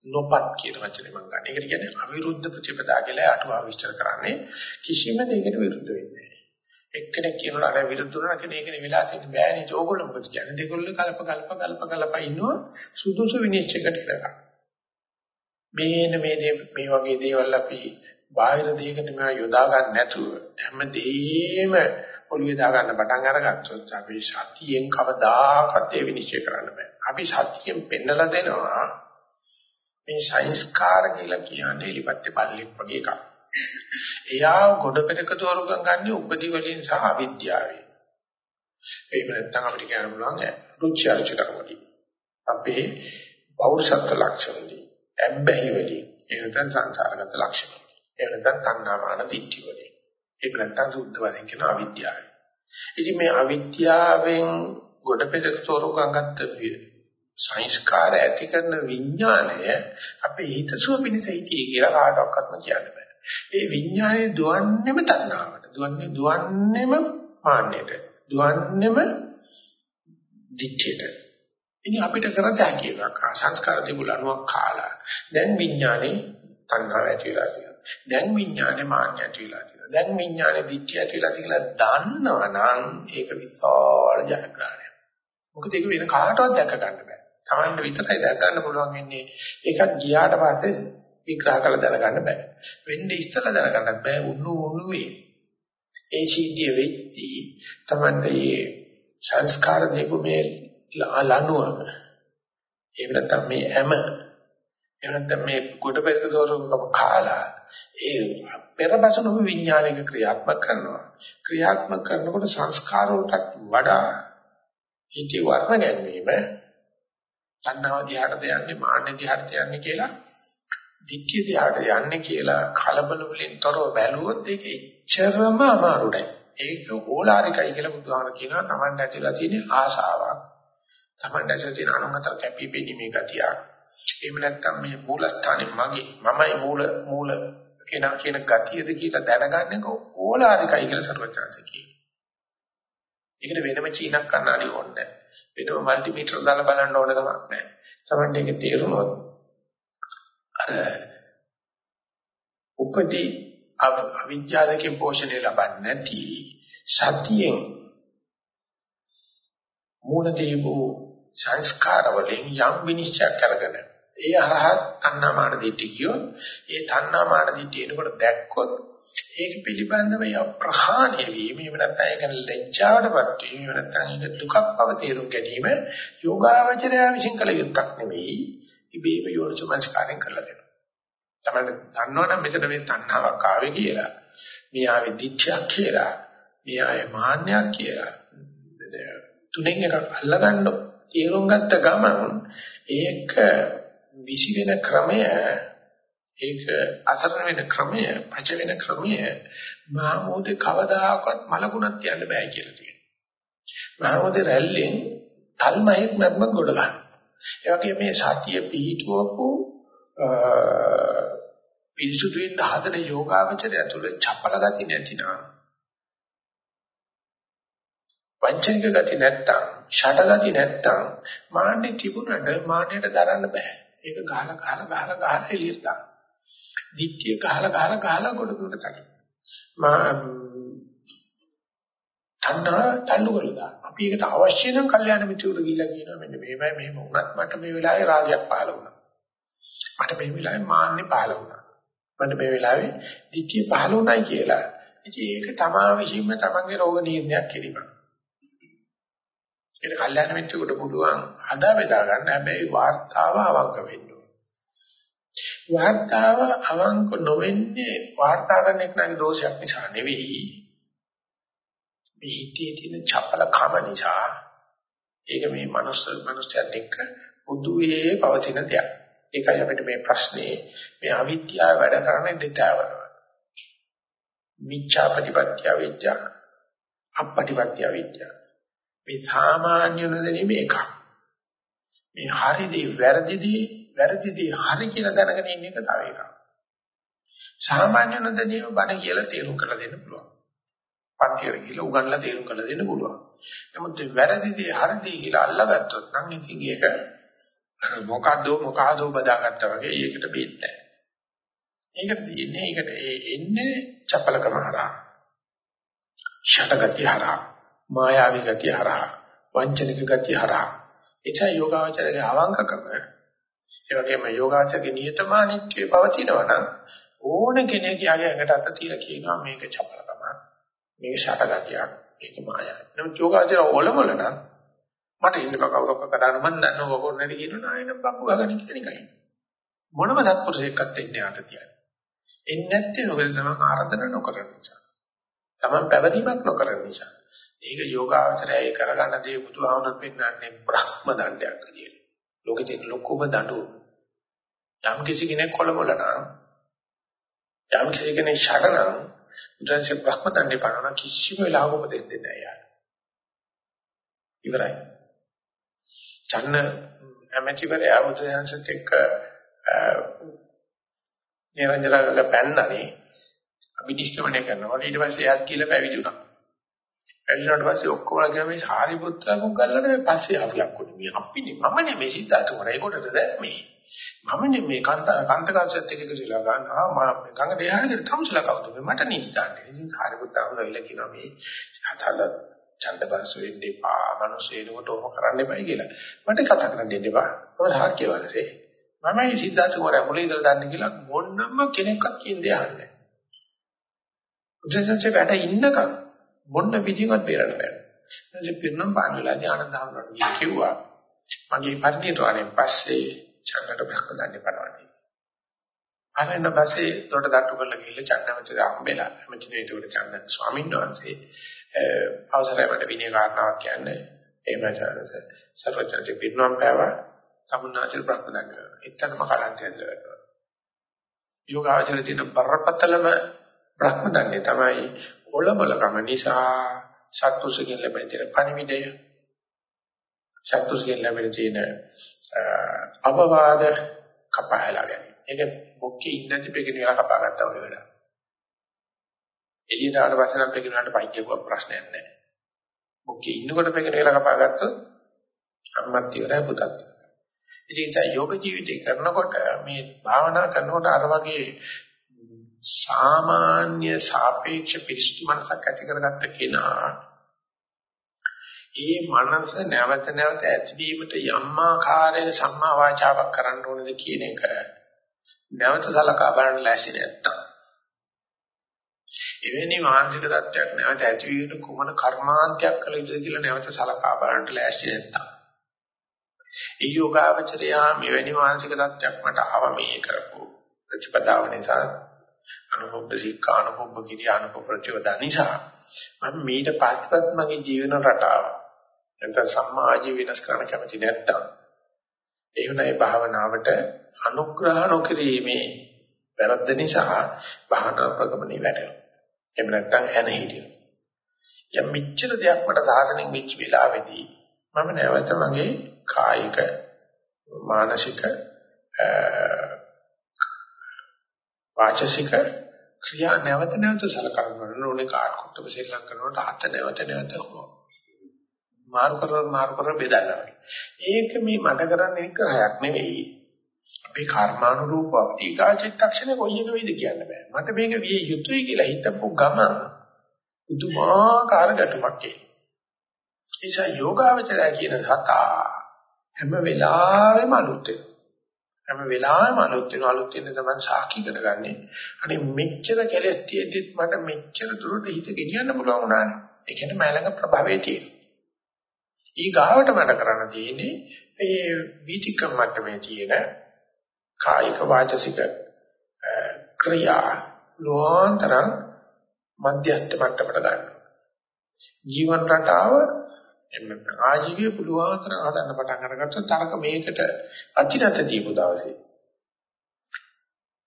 Speaker 1: නොපත් කියන වචනේ මම ගන්න. ඒකට කියන්නේ අවිරුද්ධ ප්‍රතිපදා කියලා අටුවා විස්තර කරන්නේ කිසිම දෙයකට විරුද්ධ වෙන්නේ නැහැ. එක්කෙනෙක් කියනවා අර විරුද්ධ වුණා කියන එකනේ වෙලා තියෙන්නේ. බෑනේ. ඕගොල්ලෝ මොකද කියන්නේ? දෙගොල්ලෝ කල්ප කල්ප කල්ප කල්ප ඉන්නවා සුදුසු විනිශ්චයකට ඉඳලා මේන මේ මේ වගේ දේවල් අපි බාහිර දෙයකට මම යොදා ගන්න නැතුව හැමදේම ඔළුවේ දා ගන්න පටන් අරගත්තොත් අපි සතියෙන් කවදාකවත් ඒ විනිශ්චය කරන්න බෑ. අපි සතියෙන් පෙන්නලා දෙනවා. මේ සංස්කාර කියලා කියන්නේ එලිපත්te පල්ලෙක් වගේ එකක්. එයා ගොඩ පෙරක දෝරුකම් ගන්න උපදි වලින් සහ අවිද්‍යාවෙන්. ඒක නැත්තම් අපිට කියන්න පුළුවන් රුචි අරුචිකම් වලින්. අපේ පෞරුෂත්ව ලක්ෂණ වලින්, ඇබ්බැහි වලින්, ඒක නැත්තම් සංසාරගත ලක්ෂණ වලින්. ඒක නැත්තම් තණ්හාමාන දිට්ඨි වලින්. ඒක නැත්තම් සුද්ධ වලින් කියන අවිද්‍යාවෙන්. ඉතින් මේ අවිද්‍යාවෙන් ගොඩ පෙරක දෝරුකම් ගත්ත සංස්කාර ඇති කරන විඥාණය අපේ හිතසුව පිණිස හිතී කියලා කාටවත්ම කියන්න බෑ. ඒ විඥානය දුවන්නේම තණ්හාවට. දුවන්නේ දුවන්නේම මාන්නයට. දුවන්නේම දික්කයට. ඉතින් අපිට කරත හැකි එකක් සංස්කාර තිබුණානුවක් කාලා. දැන් විඥානේ තණ්හාව ඇති වෙලා තියෙනවා. දැන් විඥානේ මාන්නය ඇති වෙලා තියෙනවා. දැන් විඥානේ දික්කය ඇති වෙලා තියෙනවා දන්නවනම් ඒක විශාල ජයග්‍රහණයක්. මොකද ඒක වෙන කාටවත් දැක ගන්න බෑ. Tamanne විතරයි දැක ගන්න පුළුවන් වෙන්නේ. ඒකත් ගියාට පස්සේ විග්‍රහ කරලා දැනගන්න බෑ. වෙන්නේ ඉස්සලා දැනගන්නත් බෑ උණු උණුවේ. ඒ සිද්ධිය වෙච්චි තමයි මේ සංස්කාර දීපු මේ ලනුව. එහෙම නැත්නම් මේ හැම එහෙම නැත්නම් මේ කොට පෙරක දෝෂක කාලා ඒ පෙරබසන විඥානික ක්‍රියාත්මක කරනවා. ක්‍රියාත්මක කරනකොට සංස්කාර වලට වඩා හිතේ වර්ණ ගැනීම තණ්හාව දිහාටද යන්නේ මාන්න දිහාටද යන්නේ කියලා දික්කිය දිහාට යන්නේ කියලා කලබල වලින් තොරව බැලුවොත් ඒක එච්චරම අමාරු නෑ. ඒක ඕලාරිකයි කියලා බුදුහාම කියනවා Taman ඇතිලා තියෙන ආශාවක්. Taman ඇතිලා තියෙන අනුගත කැපිපෙනීමේ ගතියක්. එහෙම නැත්නම් මේ මූලස්ථානේ මගේ මමයි මූල මූල කියන කියන ගතියද කියලා දැනගන්න එක ඕලාරිකයි කියලා සරුවචාන්සේ කියනවා. ඒකට වෙනම චීනක් කන්නාඩි ඕනේ නැහැ. වෙනම මල්ටිමීටර් දාලා බලන්න ඕන කමක් නැහැ. Taman එක තේරුනොත් අර උපදී අවිද්‍යාවකින් පෝෂණය ලබන්නේ නැති සතියෙන් මූණ දීපෝ සංස්කාර වලින් යම් විනිශ්චය කරගෙන ඒ අරහත් තණ්හාමාන දිට්ඨි කියොත් ඒ තණ්හාමාන දිට්ඨිය එනකොට දැක්කොත් ඒක පිළිබඳව ය ප්‍රහාණය වීම එහෙම නැත්නම් ඒක ලැජ්ජාවටපත් වීම එහෙම නැත්නම් ඒක දුකක් බව තේරුම් ගැනීම යෝගාවචරය විසින් කළ යුත්තක් නෙවෙයි ඉබේම යෝනිසමස්කාරයෙන් කරලා දෙනවා. තමයි දන්නවනම් මෙතන මේ තණ්හාවක් ආවේ කියලා. මේ ආවේ දිච්ඡයක් කියලා. මේ ආවේ මාන්නයක් කියලා. තුනෙන් එකක් අල්ලගන්න තේරුම් ගත්ත ගමන් ඒක විසි වෙන ක්‍රමය ඒක අසරණ වෙන ක්‍රමය පච වෙන ක්‍රමය මහමෝදේ කවදාකවත් මලකුණක් තියන්න බෑ කියලා තියෙනවා. මහමෝදේ රැල්ලෙන් තල්මයක් නැත්නම් ගොඩ ගන්න. ඒ වගේ මේ සතිය පිහිටුවපු පිරිසුදු වෙන්න හදන යෝගාවචරය තුළ චපල ගති නැතිනම් වංචනික ගති නැත්තම් ෂට ගති නැත්තම් මාන්නේ තිබුණට මාන්නයට දරන්න බෑ. ඒක ගහලා ගහලා ගහලා ගහලා එළියට දාන්න. දික්කිය ගහලා ගහලා ගහලා කොට දුන්න තනි. මා තණ්හා තල්ලු කරලා දාන්න. අපි ඒකට අවශ්‍ය නම් කල්යාණ මිත්‍රවරු ගිහිල්ලා කියනවා මෙන්න මේවයි මෙහෙම වුණත් මට මේ වෙලාවේ රාගයක් පහළ වුණා. මට මේ වෙලාවේ මාන්නේ පහළ වුණා. මට මේ වෙලාවේ දික්කිය පහළ වුණයි කියලා. ඉතින් ඒක තමා විශ්ීම තමන්ගේ රෝග නිర్ణයක් කිරීමක්. ඒක කල්යාණ මිත්‍රෙකුට පුළුවන් හදා බෙදා ගන්න හැබැයි වාර්තාව අවංක වෙන්න වාර්තාව අවංක නොවෙන්නේ වාර්තා කරන එකනගේ දෝෂයක් නිසා නෙවෙයි මේ හිතේ තියෙන චපල කම නිසා ඒක මේ මනුස්ස මනුස්සයන් එක්ක උදුවේ පවතින දෙයක් ඒකයි අපිට මේ ප්‍රශ්නේ මේ අවිද්‍යාව වැඩ කරන්නේ දෙතාවර මිච්ඡා ප්‍රතිපත්‍ය අවිද්‍යාව අපපටිපත්‍ය අවිද්‍යාව මේ සාමාන්‍ය නොදැනීම එකක්. මේ හරිදී වැරදිදී වැරදිදී හරි කියලා දැනගෙන ඉන්න එක තව එකක්. සාමාන්‍ය නොදැනීම බණ කියලා තේරුම් කරලා දෙන්න පුළුවන්. පන්තියට ගිහලා උගන්ලා තේරුම් කරලා දෙන්න පුළුවන්. නමුත් වැරදිදී හරිදී කියලා අල්ලගත්තොත් නම් ඉතින් ඒක අර මොකද්ද මොකಾದෝ බදාගත්තා වගේ ඒකට බේත් නැහැ. ඒකට තියෙන්නේ ඒකට එන්නේ චපලකම හරහා. ෂටගති හරහා. මායාවී ගතිය හරහා වංචනික ගතිය හරහා එචා යෝගාවචරයේ අවංකකම ඒ වගේම යෝගාචරයේ නියතමානීත්වයේ පවතිනවා නම් ඕන කෙනෙක් යාගේ ඇඟට අත තියලා කියනවා මේක චපලකම මේක ෂටගතියක් මේක මායාවක් නමුත් යෝගාචරය ඔලමුල නම් මට ඉන්න බව කවුරක් කතාන මන් දන්නව කොහොමද නැටි කියනවා නායන බක්කු ගහගෙන කියන එකයි මොනම සත්පුරුෂයෙක්වත් එන්නේ අත තියන්නේ එන්නේ නැත්තේ මොකද තමයි ආරාධන නොකරන නිසා තමන් පැවරීමක් නොකරන නිසා ඒක යෝගාවචරය කරගන්න දේ බුදුහාමුදුරුවෝ පෙන්නන්නේ බ්‍රහ්ම දණ්ඩයක් කියලා. ලෝකෙ තියෙන ලොකුම දඬු. යම් කිසි කෙනෙක් කොළමොළ නම් යම් කිසි කෙනෙක් ෂඩනම් බුදුන්සේ බ්‍රහ්ම දණ්ඩේ පනන කිසිම වෙලාවක උපදෙස් දෙන්නේ නැහැ යාර. ඉවරයි. චන්න ඇමතිවරයා බුදුන්සේත් එක්ක නිරංජනගල පැන්නනේ. අභිනිෂ්ක්‍මණය කරනවා. ඊට පස්සේ එයාත් කියලා පැවිදි වුණා. එරිනාට පස්සේ ඔක්කොම කියන මේ සාරිපුත්‍රකම් ගල්ලට මේ පස්සේ ආවියක් උනේ මේ අපිනේ මමනේ මේ සිද්ධාර්ථ මොන ඒකොටද දැම්මේ? මමනේ මේ කාන්ත කාන්තකල්සත් එක්ක කියලා ගන්නවා. මම ගඟට එහාට තමුසලා කවුද මේ? මට නීති දාන්නේ ඉතින් සාරිපුත්‍රකම් වෙලා කියනවා මේ හතල ඡන්දබරස වෙන්න එපා. මිනිස්සුේනකොට ඔහොම කරන්න එපයි කියලා. මට කතා කරන්න දෙන්න එපා. මම සාක්‍ය වලසේ මමයි සිද්ධාර්ථ කුමාරයා මුලින් ඉඳලා දන්නේ කියලා මොන්නම කෙනෙක්වත් කියන්නේ නැහැ. උදේසන්සේ වැඩ ඉන්නකම් මොන්න පිටින්වත් බේරන්න බෑ. ඊට පින්නම් පාන වෙලා ධානය දාන්නට ගිහින් කිව්වා මගේ පරිණිරවාණයෙන් පස්සේ චන්නට බ්‍රහ්ම දන්නේ පනවන්නේ. අරෙන්න පස්සේ දොඩ දට්ටු කරලා ගිහිල්ලා චන්නමචර හම්බෙලා. එමචිනේ ඒකට චන්න ස්වාමීන් වහන්සේ අවසරයි මට විනය කාරණාවක් කියන්නේ එහෙම චාරස සර්වඥාචි පින්නම් පෑවා තමුන්නාචර බ්‍රහ්ම දන්නේ. එතනම කලන්තය ඇදලා වැටුණා. යෝගාචර තියෙන බරපතලම බ්‍රහ්ම දන්නේ තමයි ඔලබලකම නිසා සත්පුරුෂකින් ලැබෙන තියෙන පණිවිඩය සත්පුරුෂකින් ලැබෙන තියෙන අවවාද කපහලා ගැනීම. ඒක මොකේ ඉන්නදී පෙකිනියලා කපා ගත්තා වගේ වැඩක්. එළියට ආවට පස්සේ නම් පෙකිනුවට පයිකේකුව ප්‍රශ්නයක් නැහැ. මොකේ ඉන්නකොට පෙකිනියලා කපා ගත්තොත් අම්මත් ඉවරයි පුතත්. ඉතින් ඒ යෝග ජීවිතය කරනකොට මේ භාවනා කරනකොට අර වගේ සාමාන්‍ය සාපේක්ෂ පිරිසුදු මනසක් ඇති කරගත්ත කෙනා ඒ මනස නැවත නැවත ඇතිවීමට යම් ආකාරයක සම්මා වාචාවක් කරන්න ඕනද කියන එක නැවත සලකා බලන්න ලෑස්ති නැත්තම් එවැනි මානසික තත්ත්වයක් නැවත ඇති වීම කුමන කර්මාන්තයක් කළ යුතුද කියලා නැවත සලකා බලන්න ලෑස්ති නැත්තම් ඒ යෝගාවචරයා මෙවැනි මානසික තත්ත්වයක් මට ආව මේ කරපො ප්‍රතිපදාව නිසා අනුභව සික්ඛා අනුභව කිරිය අනුභව ප්‍රතිවදා නිසා මම මීට පස්සෙත් මගේ ජීවන රටාව නැත්නම් සමාජය වෙනස් කරන්න කැමති නැත්තම් ඒ වුණේ භාවනාවට අනුග්‍රහ නොකිරීමේ වැරද්ද නිසා භාවනා ප්‍රගමනේ වැටෙනවා. එහෙම නැත්නම් ඇන හිටිනවා. යම් මෙච්චර දෙයක් මට සාසනෙන් වෙච්ච වෙලාවේදී මම නැවත මගේ කායික මානසික වාචසික ක්‍රියා නැවත නැවත සලකන ඕනේ කාට කොට සෙල්ලම් කරනකොට හත නැවත නැවත මාරු කර මාරු කර බෙදනවා. ඒක මේ මට කරන්න විග්‍රහයක් නෙවෙයි. අපේ කර්මානුරූපව ඊගා චිත්තක්ෂණේ කොයි එක වෙයිද කියන්න බෑ. මට මේක විය යුතුයි කියලා හිතපු ගම පුදුමාකාර ගැටුමක් ඒ. ඒසා යෝගාවචරය කියන සතා හැම වෙලාවෙම අලුත් වෙනවා. හැම වෙලාවෙම අලුත් වෙන අලුත් වෙන තමයි සාකි කරගන්නේ. අනේ මෙච්චර කෙලස් තියෙද්දිත් මට මෙච්චර දුරට හිත ගෙනියන්න පුළුවන් වුණානේ. ඒ කියන්නේ මලඟ ප්‍රභවයේ තියෙනවා. ඊ ගාවට මට කරන්න තියෙන්නේ ඒ වීතිකම් මට්ටමේ තියෙන කායික වාචසික ක්‍රියා ලෝන්තර මධ්‍යස්ථ මට්ටමට ගන්න. ජීවන රටාව එන්න ආජීවය පුළුවන් තරම් හදන්න පටන් අරගත්තොත් තරක මේකට අචිරත දීපු දවසේ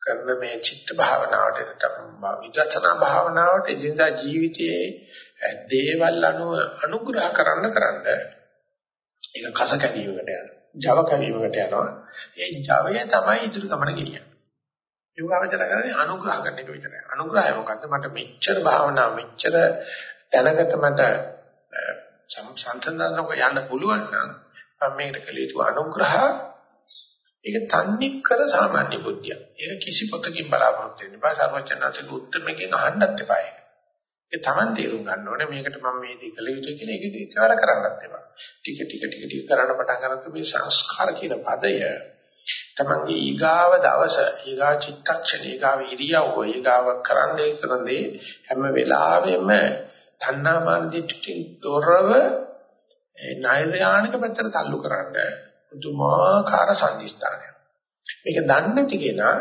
Speaker 1: කරන මේ චිත්ත භාවනාවට නැත්නම් විදර්ශනා භාවනාවට එදිනදා ජීවිතයේ දේවල් අනුව අනුග්‍රහ කරන්න කරන්න ඒක කස කැවීමකට යනවා Java කැවීමකට යනවා ඒ Java තමයි ඉදිරි ගමන ගෙනියන්නේ යෝගාවචර කරන්නේ අනුග්‍රහ කරන එක විතරයි අනුග්‍රහය මොකද්ද මට මෙච්චර භාවනා මෙච්චර දැනකට මට සම්සන්තනනක යන්න පුළුවන් නම් මම මේකට කළ යුතු අනුග්‍රහ ඒක තන්නේ කර සාමාන්‍ය බුද්ධිය. ඒක කිසි පොතකින් බලාපොරොත්තු වෙන්න බෑ. සර්වචනන්සේ උත්තරමකින් අහන්නත් එපා ඒක. ඒ Taman තේරුම් ගන්න ඕනේ මේකට මම මේ දේ කළ යුතුයි කියලා ඒක ඉතවර කරන්නත් එපා. ටික ටික ටික ටික කරන්න පටන් ගන්නකොට මේ සංස්කාර කියන පදය තමන්ගේ ඊගාව දවස ඊගා චිත්තක්ෂණ ඊගාව ඉරියව්ව ඊගාව කරන්නේ කරන්නේ හැම වෙලාවෙම තණ්හාමාන දිට්ඨියෙන් තොරව නෛර්යානික පැත්තට تعلق කරන්න පුදුමාකාර සම්දිස්ථානයක්. මේක දන්නේ නැති කෙනා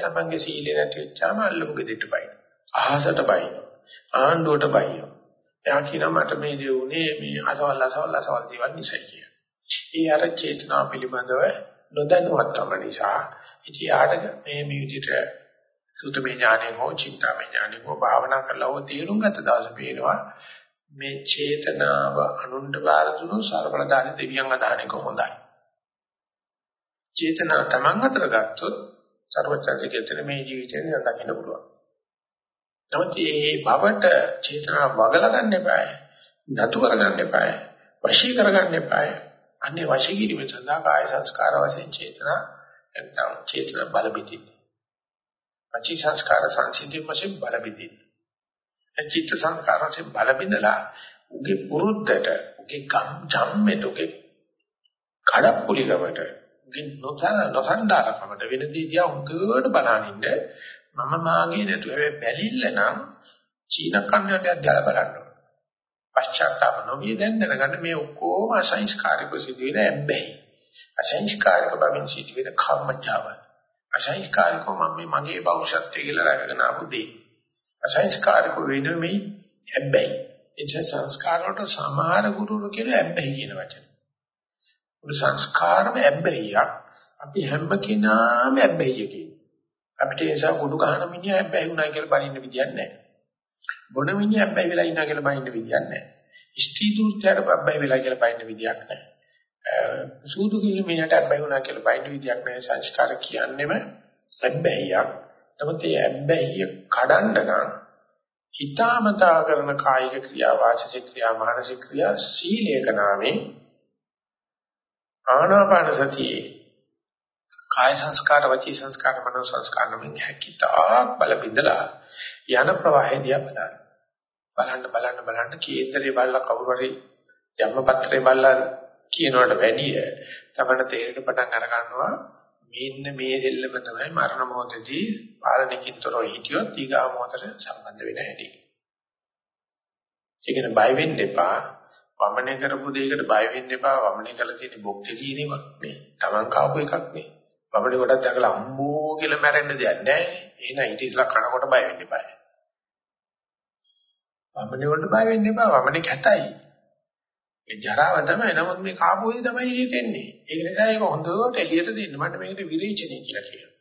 Speaker 1: තමන්ගේ සීලය නැති වෙච්චාම අල්ලමු ගෙදෙට බයි. අහසට බයි. ආණ්ඩුවට බයි. එයා කියනවා මට මේ දේ උනේ මේ අසවල් අසවල් අසවල් දේවල් නිසා කියලා. ඒ අර චේතනා පිළිබඳව නොදැනුවත්කම නිසා ඉතින් යාට මේ මේ විදිහට සුතමේ ඥානෙ හෝ චින්තාමේ ඥානෙ හෝ භාවනා කරලා හෝ තේරුම් ගත දවස පේනවා මේ චේතනාව අනුණ්ඩ බාර දුණු සර්වප්‍රදාන දෙවියන් අදහන්නේ කොහොඳයි. චේතනාව Taman අතර ගත්තොත් සර්වචර්යකෙතර මේ ජීවිතේ දකින්න පුළුවන්. නමුත් මේ බවට චේතනාව වගලා ගන්න එපායි. නතු කරගන්න එපායි. වශී කරගන්න එපායි. අන්නේ වශී කිරීම සඳහා කාය සංස්කාර වශයෙන් චේතනා නැත්නම් චේතනා බල පිටින් වචී සංස්කාර සංසිද්ධිය වශයෙන් බල බෙදින්න. චිත්ත සංස්කාර වශයෙන් බල බෙදලා උගේ පුරුද්දට උගේ ගම් ජම්මෙට උගේ කඩප්පුලිකමට උගේ නොතන නොසන්ඩාරකමට වෙන දේ දිහා උන්ට බලනින්න මම මාගේ නේතු හැබැයි බැලිල්ල නම් චීන කන්නඩයක් දාලා බලන්න ඕන. පශ්චාත්තාප නොවිය දැන් දැනගන්න මේ ඔක්කොම අසංස්කාරික සිදුවෙන හැබැයි අසංස්කාරික බවින් සිදුවෙන කර්මජාවල් අසංස්කාරිකව මම මේ මගේ බෞද්ධත්වය කියලා රැකගෙන ආපු දෙයි. අසංස්කාරික වෙන මේ හැබැයි. ඒ සංස්කාර වලට සමහර ගුරුවරු කියන හැබැයි කියන වචන. උඩ සංස්කාරම හැබැයියක්. අපි හැම කෙනාම හැබැයි කියනවා. අපිට ඒ නිසා කුඩු ගහන මිනිහා හැබැයි වුණා කියලා බනින්න විදියක් නැහැ. බොන මිනිහා හැබැයි වෙලා ඉන්නා කියලා බනින්න විදියක් නැහැ. ස්ත්‍රී දූර්තයට හැබැයි වෙලා කියලා බනින්න විදියක් නැහැ. සූදු කිලි මිනිහට හැබැයි වුණා කියලා බයින්ඩ් විදියක් නෑ සංස්කාර කියන්නේම හැබැයියක්. නමුත් ඒ හැබැයිය කඩන්න නම් හිතාමතා කරන කායික ක්‍රියා වාචික ක්‍රියා මානසික ක්‍රියා සීලයක නාමේ ආනාපාන සතියේ කාය සංස්කාර වචී සංස්කාර මනෝ සංස්කාර නම් හැකිතා බල බිඳලා යන ප්‍රවාහයදී බලන්න. බලන්න බලන්න බලන්න කේන්දරේ බලලා කවුරු හරි ජම්මපත්‍රේ බලලා කියනවට වැඩිය තමයි තේරෙන පටන් අර ගන්නවා මෙන්න මේ දෙල්ලම තමයි මරණ මොහොතදී පාලනකින්තරෝ හිටියොත් ඊගා මොහොතට සම්බන්ධ වෙන හැටි. ඒකන බය වෙන්න එපා. වමනේ කරපු දෙයකට බය වෙන්න එපා. වමනේ කළ තියෙන බොක්කේ තියෙනවක් නේ. Taman කාපු එකක් නේ. වමනේ කොටක් දැකලා අම්බෝ කියලා මැරෙන්න දෙයක් නැහැ. එහෙනම් ඊට ඉස්සලා කනකොට බය වෙන්න එපා. වමනේ වලට බය වෙන්න එපා. වමනේ කැතයි. ඒ ජරාව තමයි නමුත් මේ කාපුවේ තමයි එළියට එන්නේ. ඒක නිසා ඒක හොඳට එළියට දෙන්න මට මේකට විරේචනය කියලා කියනවා.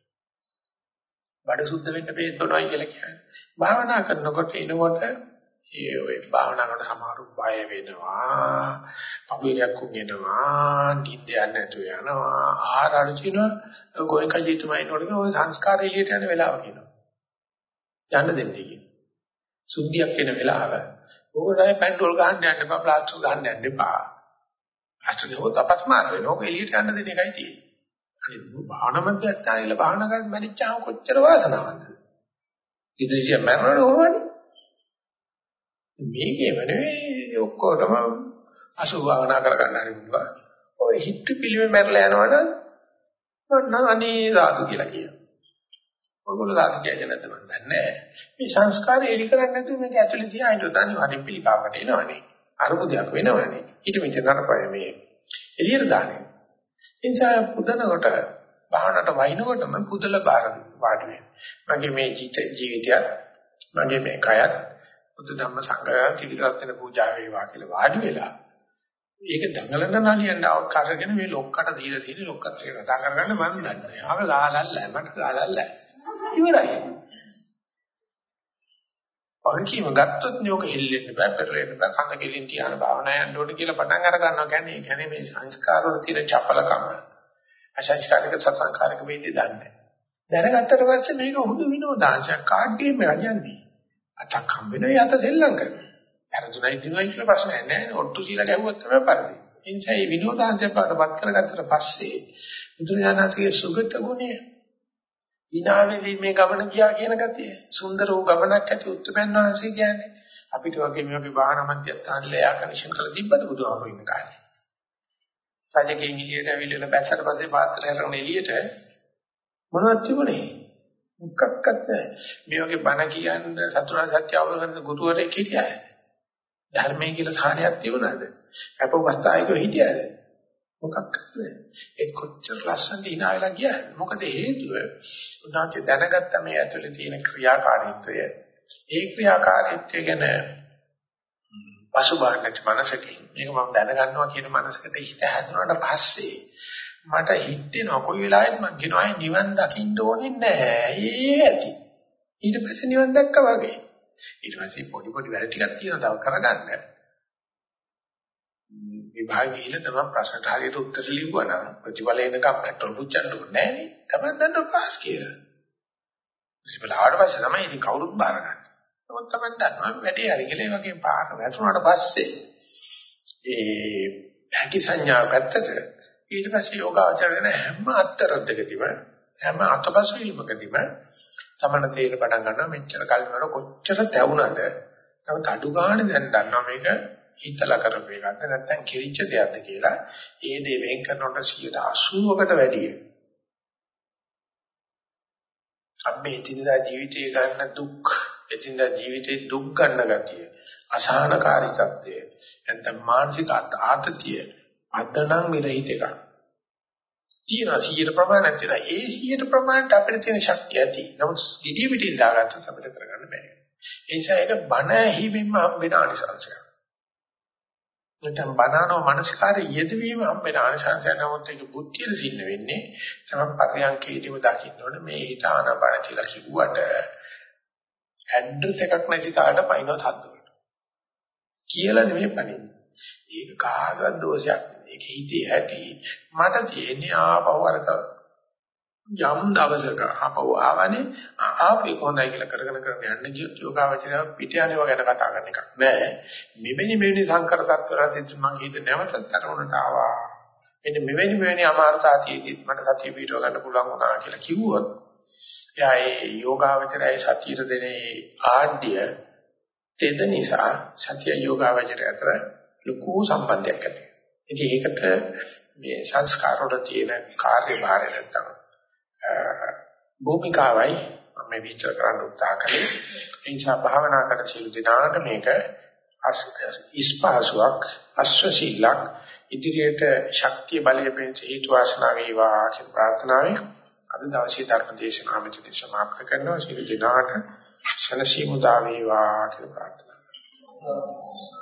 Speaker 1: බඩ සුද්ධ වෙන්න බේත් බොනවයි කියලා කියන්නේ. භාවනා කරනකොට එනකොට ඒ ඔය භාවනා කරන සමහරු බය වෙනවා. පපුවියක් උගෙනවා, නිින්ද යන්නේ නැතුව යනවා, ආහාර අරුචින ගෝයක ජීතුමයි නෝඩේ ඔය සංස්කාර එළියට යන වෙලාව කියනවා. යන්න දෙන්නේ කියන. සුද්ධියක් වෙන වෙලාව ඕකටයි පැන්ඩෝල් ගහන්න යන්න එපා ප්ලාස්ටර් ගහන්න යන්න එපා. අතට හොත අපස්මාර වෙනවා. ඔක එළියට යන්න දෙන එකයි තියෙන්නේ. අනිත් භාවන මධ්‍යස්ථානයේ භාවනා කරත් මැරිච්චාම කොච්චර වාසනාවන්තද? ඉතින් මරණ ඕවනේ. මේකේම නෙවෙයි ඔක්කොටම අසුභ භාවනා කරගන්න හරි පුළුවන්. ඔය හිත පිළිමේ මැරලා යනවනම් මම අනේ සාදු කියලා කියනවා. ඔයගොල්ලෝ සාදු කියන්නේ නැද්ද මන් දන්නේ නැහැ. මේ සංස්කාරය එලි කරන්නේ නැතුව මේක ඇතුලේ තියාගෙන අනිවාර්යෙන් පිළිකාවට එනවනේ. අරුමුදයක් වෙනවනේ. ඊට මෙච්ච නරපය මේ එළියට දාන්නේ. ඒ නිසා පුදනකොට බාහනට වයින්කොටම පුදල බාර වාඩි වෙනවා. මගේ මේ ජීවිතයත් මගේ මේ කයත් බුදු ධම්ම සංඝයා ත්‍රිවිධ රත්න පූජා වේවා කියලා වාඩි වෙලා ඒක දඟලන නලියන්න ආව කරගෙන මේ ලොක්කට දීලා තියෙන ලොක්කත් එක කතා කරගන්න මම දන්නේ. ආව ලාලල්ල මට ලාලල්ල. ඉවරයි. වගකීම ගත්තොත් නියෝග හෙල්ලෙන්න බෑ පෙරලෙන්න බෑ කඳ කෙලින් තියාන භාවනා යන්න ඕනේ කියලා පටන් අර ගන්නවා කියන්නේ ඒ කියන්නේ මේ සංස්කාර වල තියෙන චපලකම අසංස්කාරික සසංකාරික වෙන්නේ දන්නේ දැනගත්තට පස්සේ මේක හුදු විනෝදාංශයක් කාඩ් ගේම් එකක් යන්නේ අතක් හම් වෙනවා යත සෙල්ලම් කරනවා අරතුණයි දිනුවයි කියලා ප්‍රශ්නයක් නැහැ ඔට්ටු සීලා ගැහුවොත් තමයි පරිදි එනිසා මේ විනෝදාංශය පාඩපත් කරගත්තට පස්සේ බුදුරජාණන්ගේ සුගත ගුණය විනාවෙවි මේ ගමන ගියා කියන ගතිය. සුන්දර වූ ගමනක් ඇති උත්තරයන් වහන්සේ කියන්නේ. අපිට වගේ මේ වගේ වාහන මධ්‍යස්ථානල එයා කනෙක්ෂන් කරලා තිබ්බද බුදුහාමුදුරු ඉන්න කාලේ. රජකෙන් එළියට ඇවිල්ලා බැස්සට පස්සේ පාත්‍රය කරන එළියට මොනවද තිබුණේ? මුක්කක්වත් නැහැ. මේ වගේ බණ කියන්න සතුරා සත්‍ය අවබෝධ කරන ගුරුවරයෙක් හිටියා. ධර්මයේ කියලා සාහනයක් තිබුණාද? අපවස්ථායකව හිටියාද? මොකක් නැහැ. ඒ කොච්චර ලස්සනට hina වෙලා ගියාද? මොකද හේතුව උදාහරණ දැනගත්ත මේ ඇතුලේ තියෙන ක්‍රියාකාරීත්වය. ඒ ක්‍රියාකාරීත්වය ගැන පසුබාහනට මනසකින් මේක මම දැනගන්නවා කියන මනසකට හිත හැදුනාට පස්සේ මට හිතෙනවා කොයි වෙලාවෙත් මම කියනවා නිවන් දකින්න ඕනේ නැහැ. ඒ ඇති. ඊට පස්සේ නිවන් දැක්කා වගේ. ඊට පස්සේ පොඩි පොඩි වැඩ ටිකක් තියෙනවා තව කරගන්න. විභාගෙ ගිහිල්ලා තමයි ප්‍රශ්නට හරියට උත්තර ලිව්වා නම් ප්‍රතිඵල එනකම් පෙට්‍රල් පුච්චන්න ඕනේ නෑනේ. තමයි දන්න පාස් කියලා. ප්‍රතිඵල ආවට පස්සේ තමයි ඉතින් කවුරුත් බාර ගන්න. නමුත් තමයි දන්නවා වැඩේ හරි කියලා වගේ පාර වැටුණාට පස්සේ ඒ හැකි සංඥා පැත්තට ඊට පස්සේ යෝගාචරණ හැම අත්තරද්දකදීම හැම අතපසු වීමකදීම තමන තේර පටන් ගන්නවා මෙච්චර කල් වල කොච්චර තැවුනද නමුත් අඩු ගන්න දැන් දන්නවා මේක හිතලා කරපු එකක්ද නැත්නම් කිරිච්ච දෙයක්ද කියලා. ඒ දේ වෙන් කරනකොට 80කට වැඩිය. අපි එදිනදා ජීවිතයේ ගන්න දුක් එදිනදා ජීවිතේ දුක් ගන්න ගතිය අසහනකාරී තත්ත්වය නැත්නම් මානසික ආතතිය අදනම් මිරහිත එකක්. තියෙනවා 100 ප්‍රමාණයක් තියෙනවා ඒ 100 ප්‍රමාණයට අපිට තියෙන ශක්තිය ඇති. නමුත් ගිඩිය පිටින් දාගත්තොත් අපිට කරගන්න බැහැ ඒ නිසා ඒක බණ ඇහිමින්ම හම්බෙන ආනිසංසයක් නැත්නම් බනනෝ මනස්කාරය යෙදවීම හම්බෙන ආනිසංසය නමුත් ඒක බුද්ධියට සින්න වෙන්නේ තමයි පරියන්කේදීම දකින්න ඕනේ. මේ හිත ආනපන කියලා කිව්වට ඇඩ්‍රස් එකක් නැති තාලට පයින්ව තද්දවලට කියලා නෙමෙයි පණින්නේ. ඒක කාගවත් දෝෂයක් නෙමෙයි ඒක හිතේ ඇති මට තියෙන්නේ ආපහු අරක යම් දවසක ආපහු ආවනේ ආපේ කොහොඳයි කියලා කරගෙන කරගෙන යන්න ගියොත් යෝගාවචරය පිට යනවා ගැන කතා කරන එකක් නෑ. මෙවැනි මෙවැනි සංකර තත්ත්වවලදී මම හිත නැවතත් අරමුණට ආවා. මෙන්න මෙවැනි මෙවැනි අමාර්ථාතියදිත් මට සතිය පිටව ගන්න පුළුවන් වුණා කියලා කිව්වොත් එයා ඒ යෝගාවචරයේ සතියට දෙන ආඩ්‍ය තෙද නිසා සතිය යෝගාවචරය අතර ලොකු සම්බන්ධයක් ඇති. ඉතින් ඒකට මේ සංස්කාර වල තියෙන කාර්යභාරය නැත්තම් භූමිකාවයි මම විස්තර කරන්න උත්සාහ කළේ. ඒ නිසා භාවනා කරන සියලු දෙනාට මේක ඉස්පාසුවක් අස්වශීලක් ඉදිරියට ශක්තිය බලය පිණිස හේතු වාසනා වේවා කියන ප්‍රාර්ථනාවෙන් අද දවසේ ධර්ම දේශනාව මෙතන සමාප්ත කරනවා. සියලු දෙනාට ශනසීමුදා වේවා කියලා ප්‍රාර්ථනා කරනවා.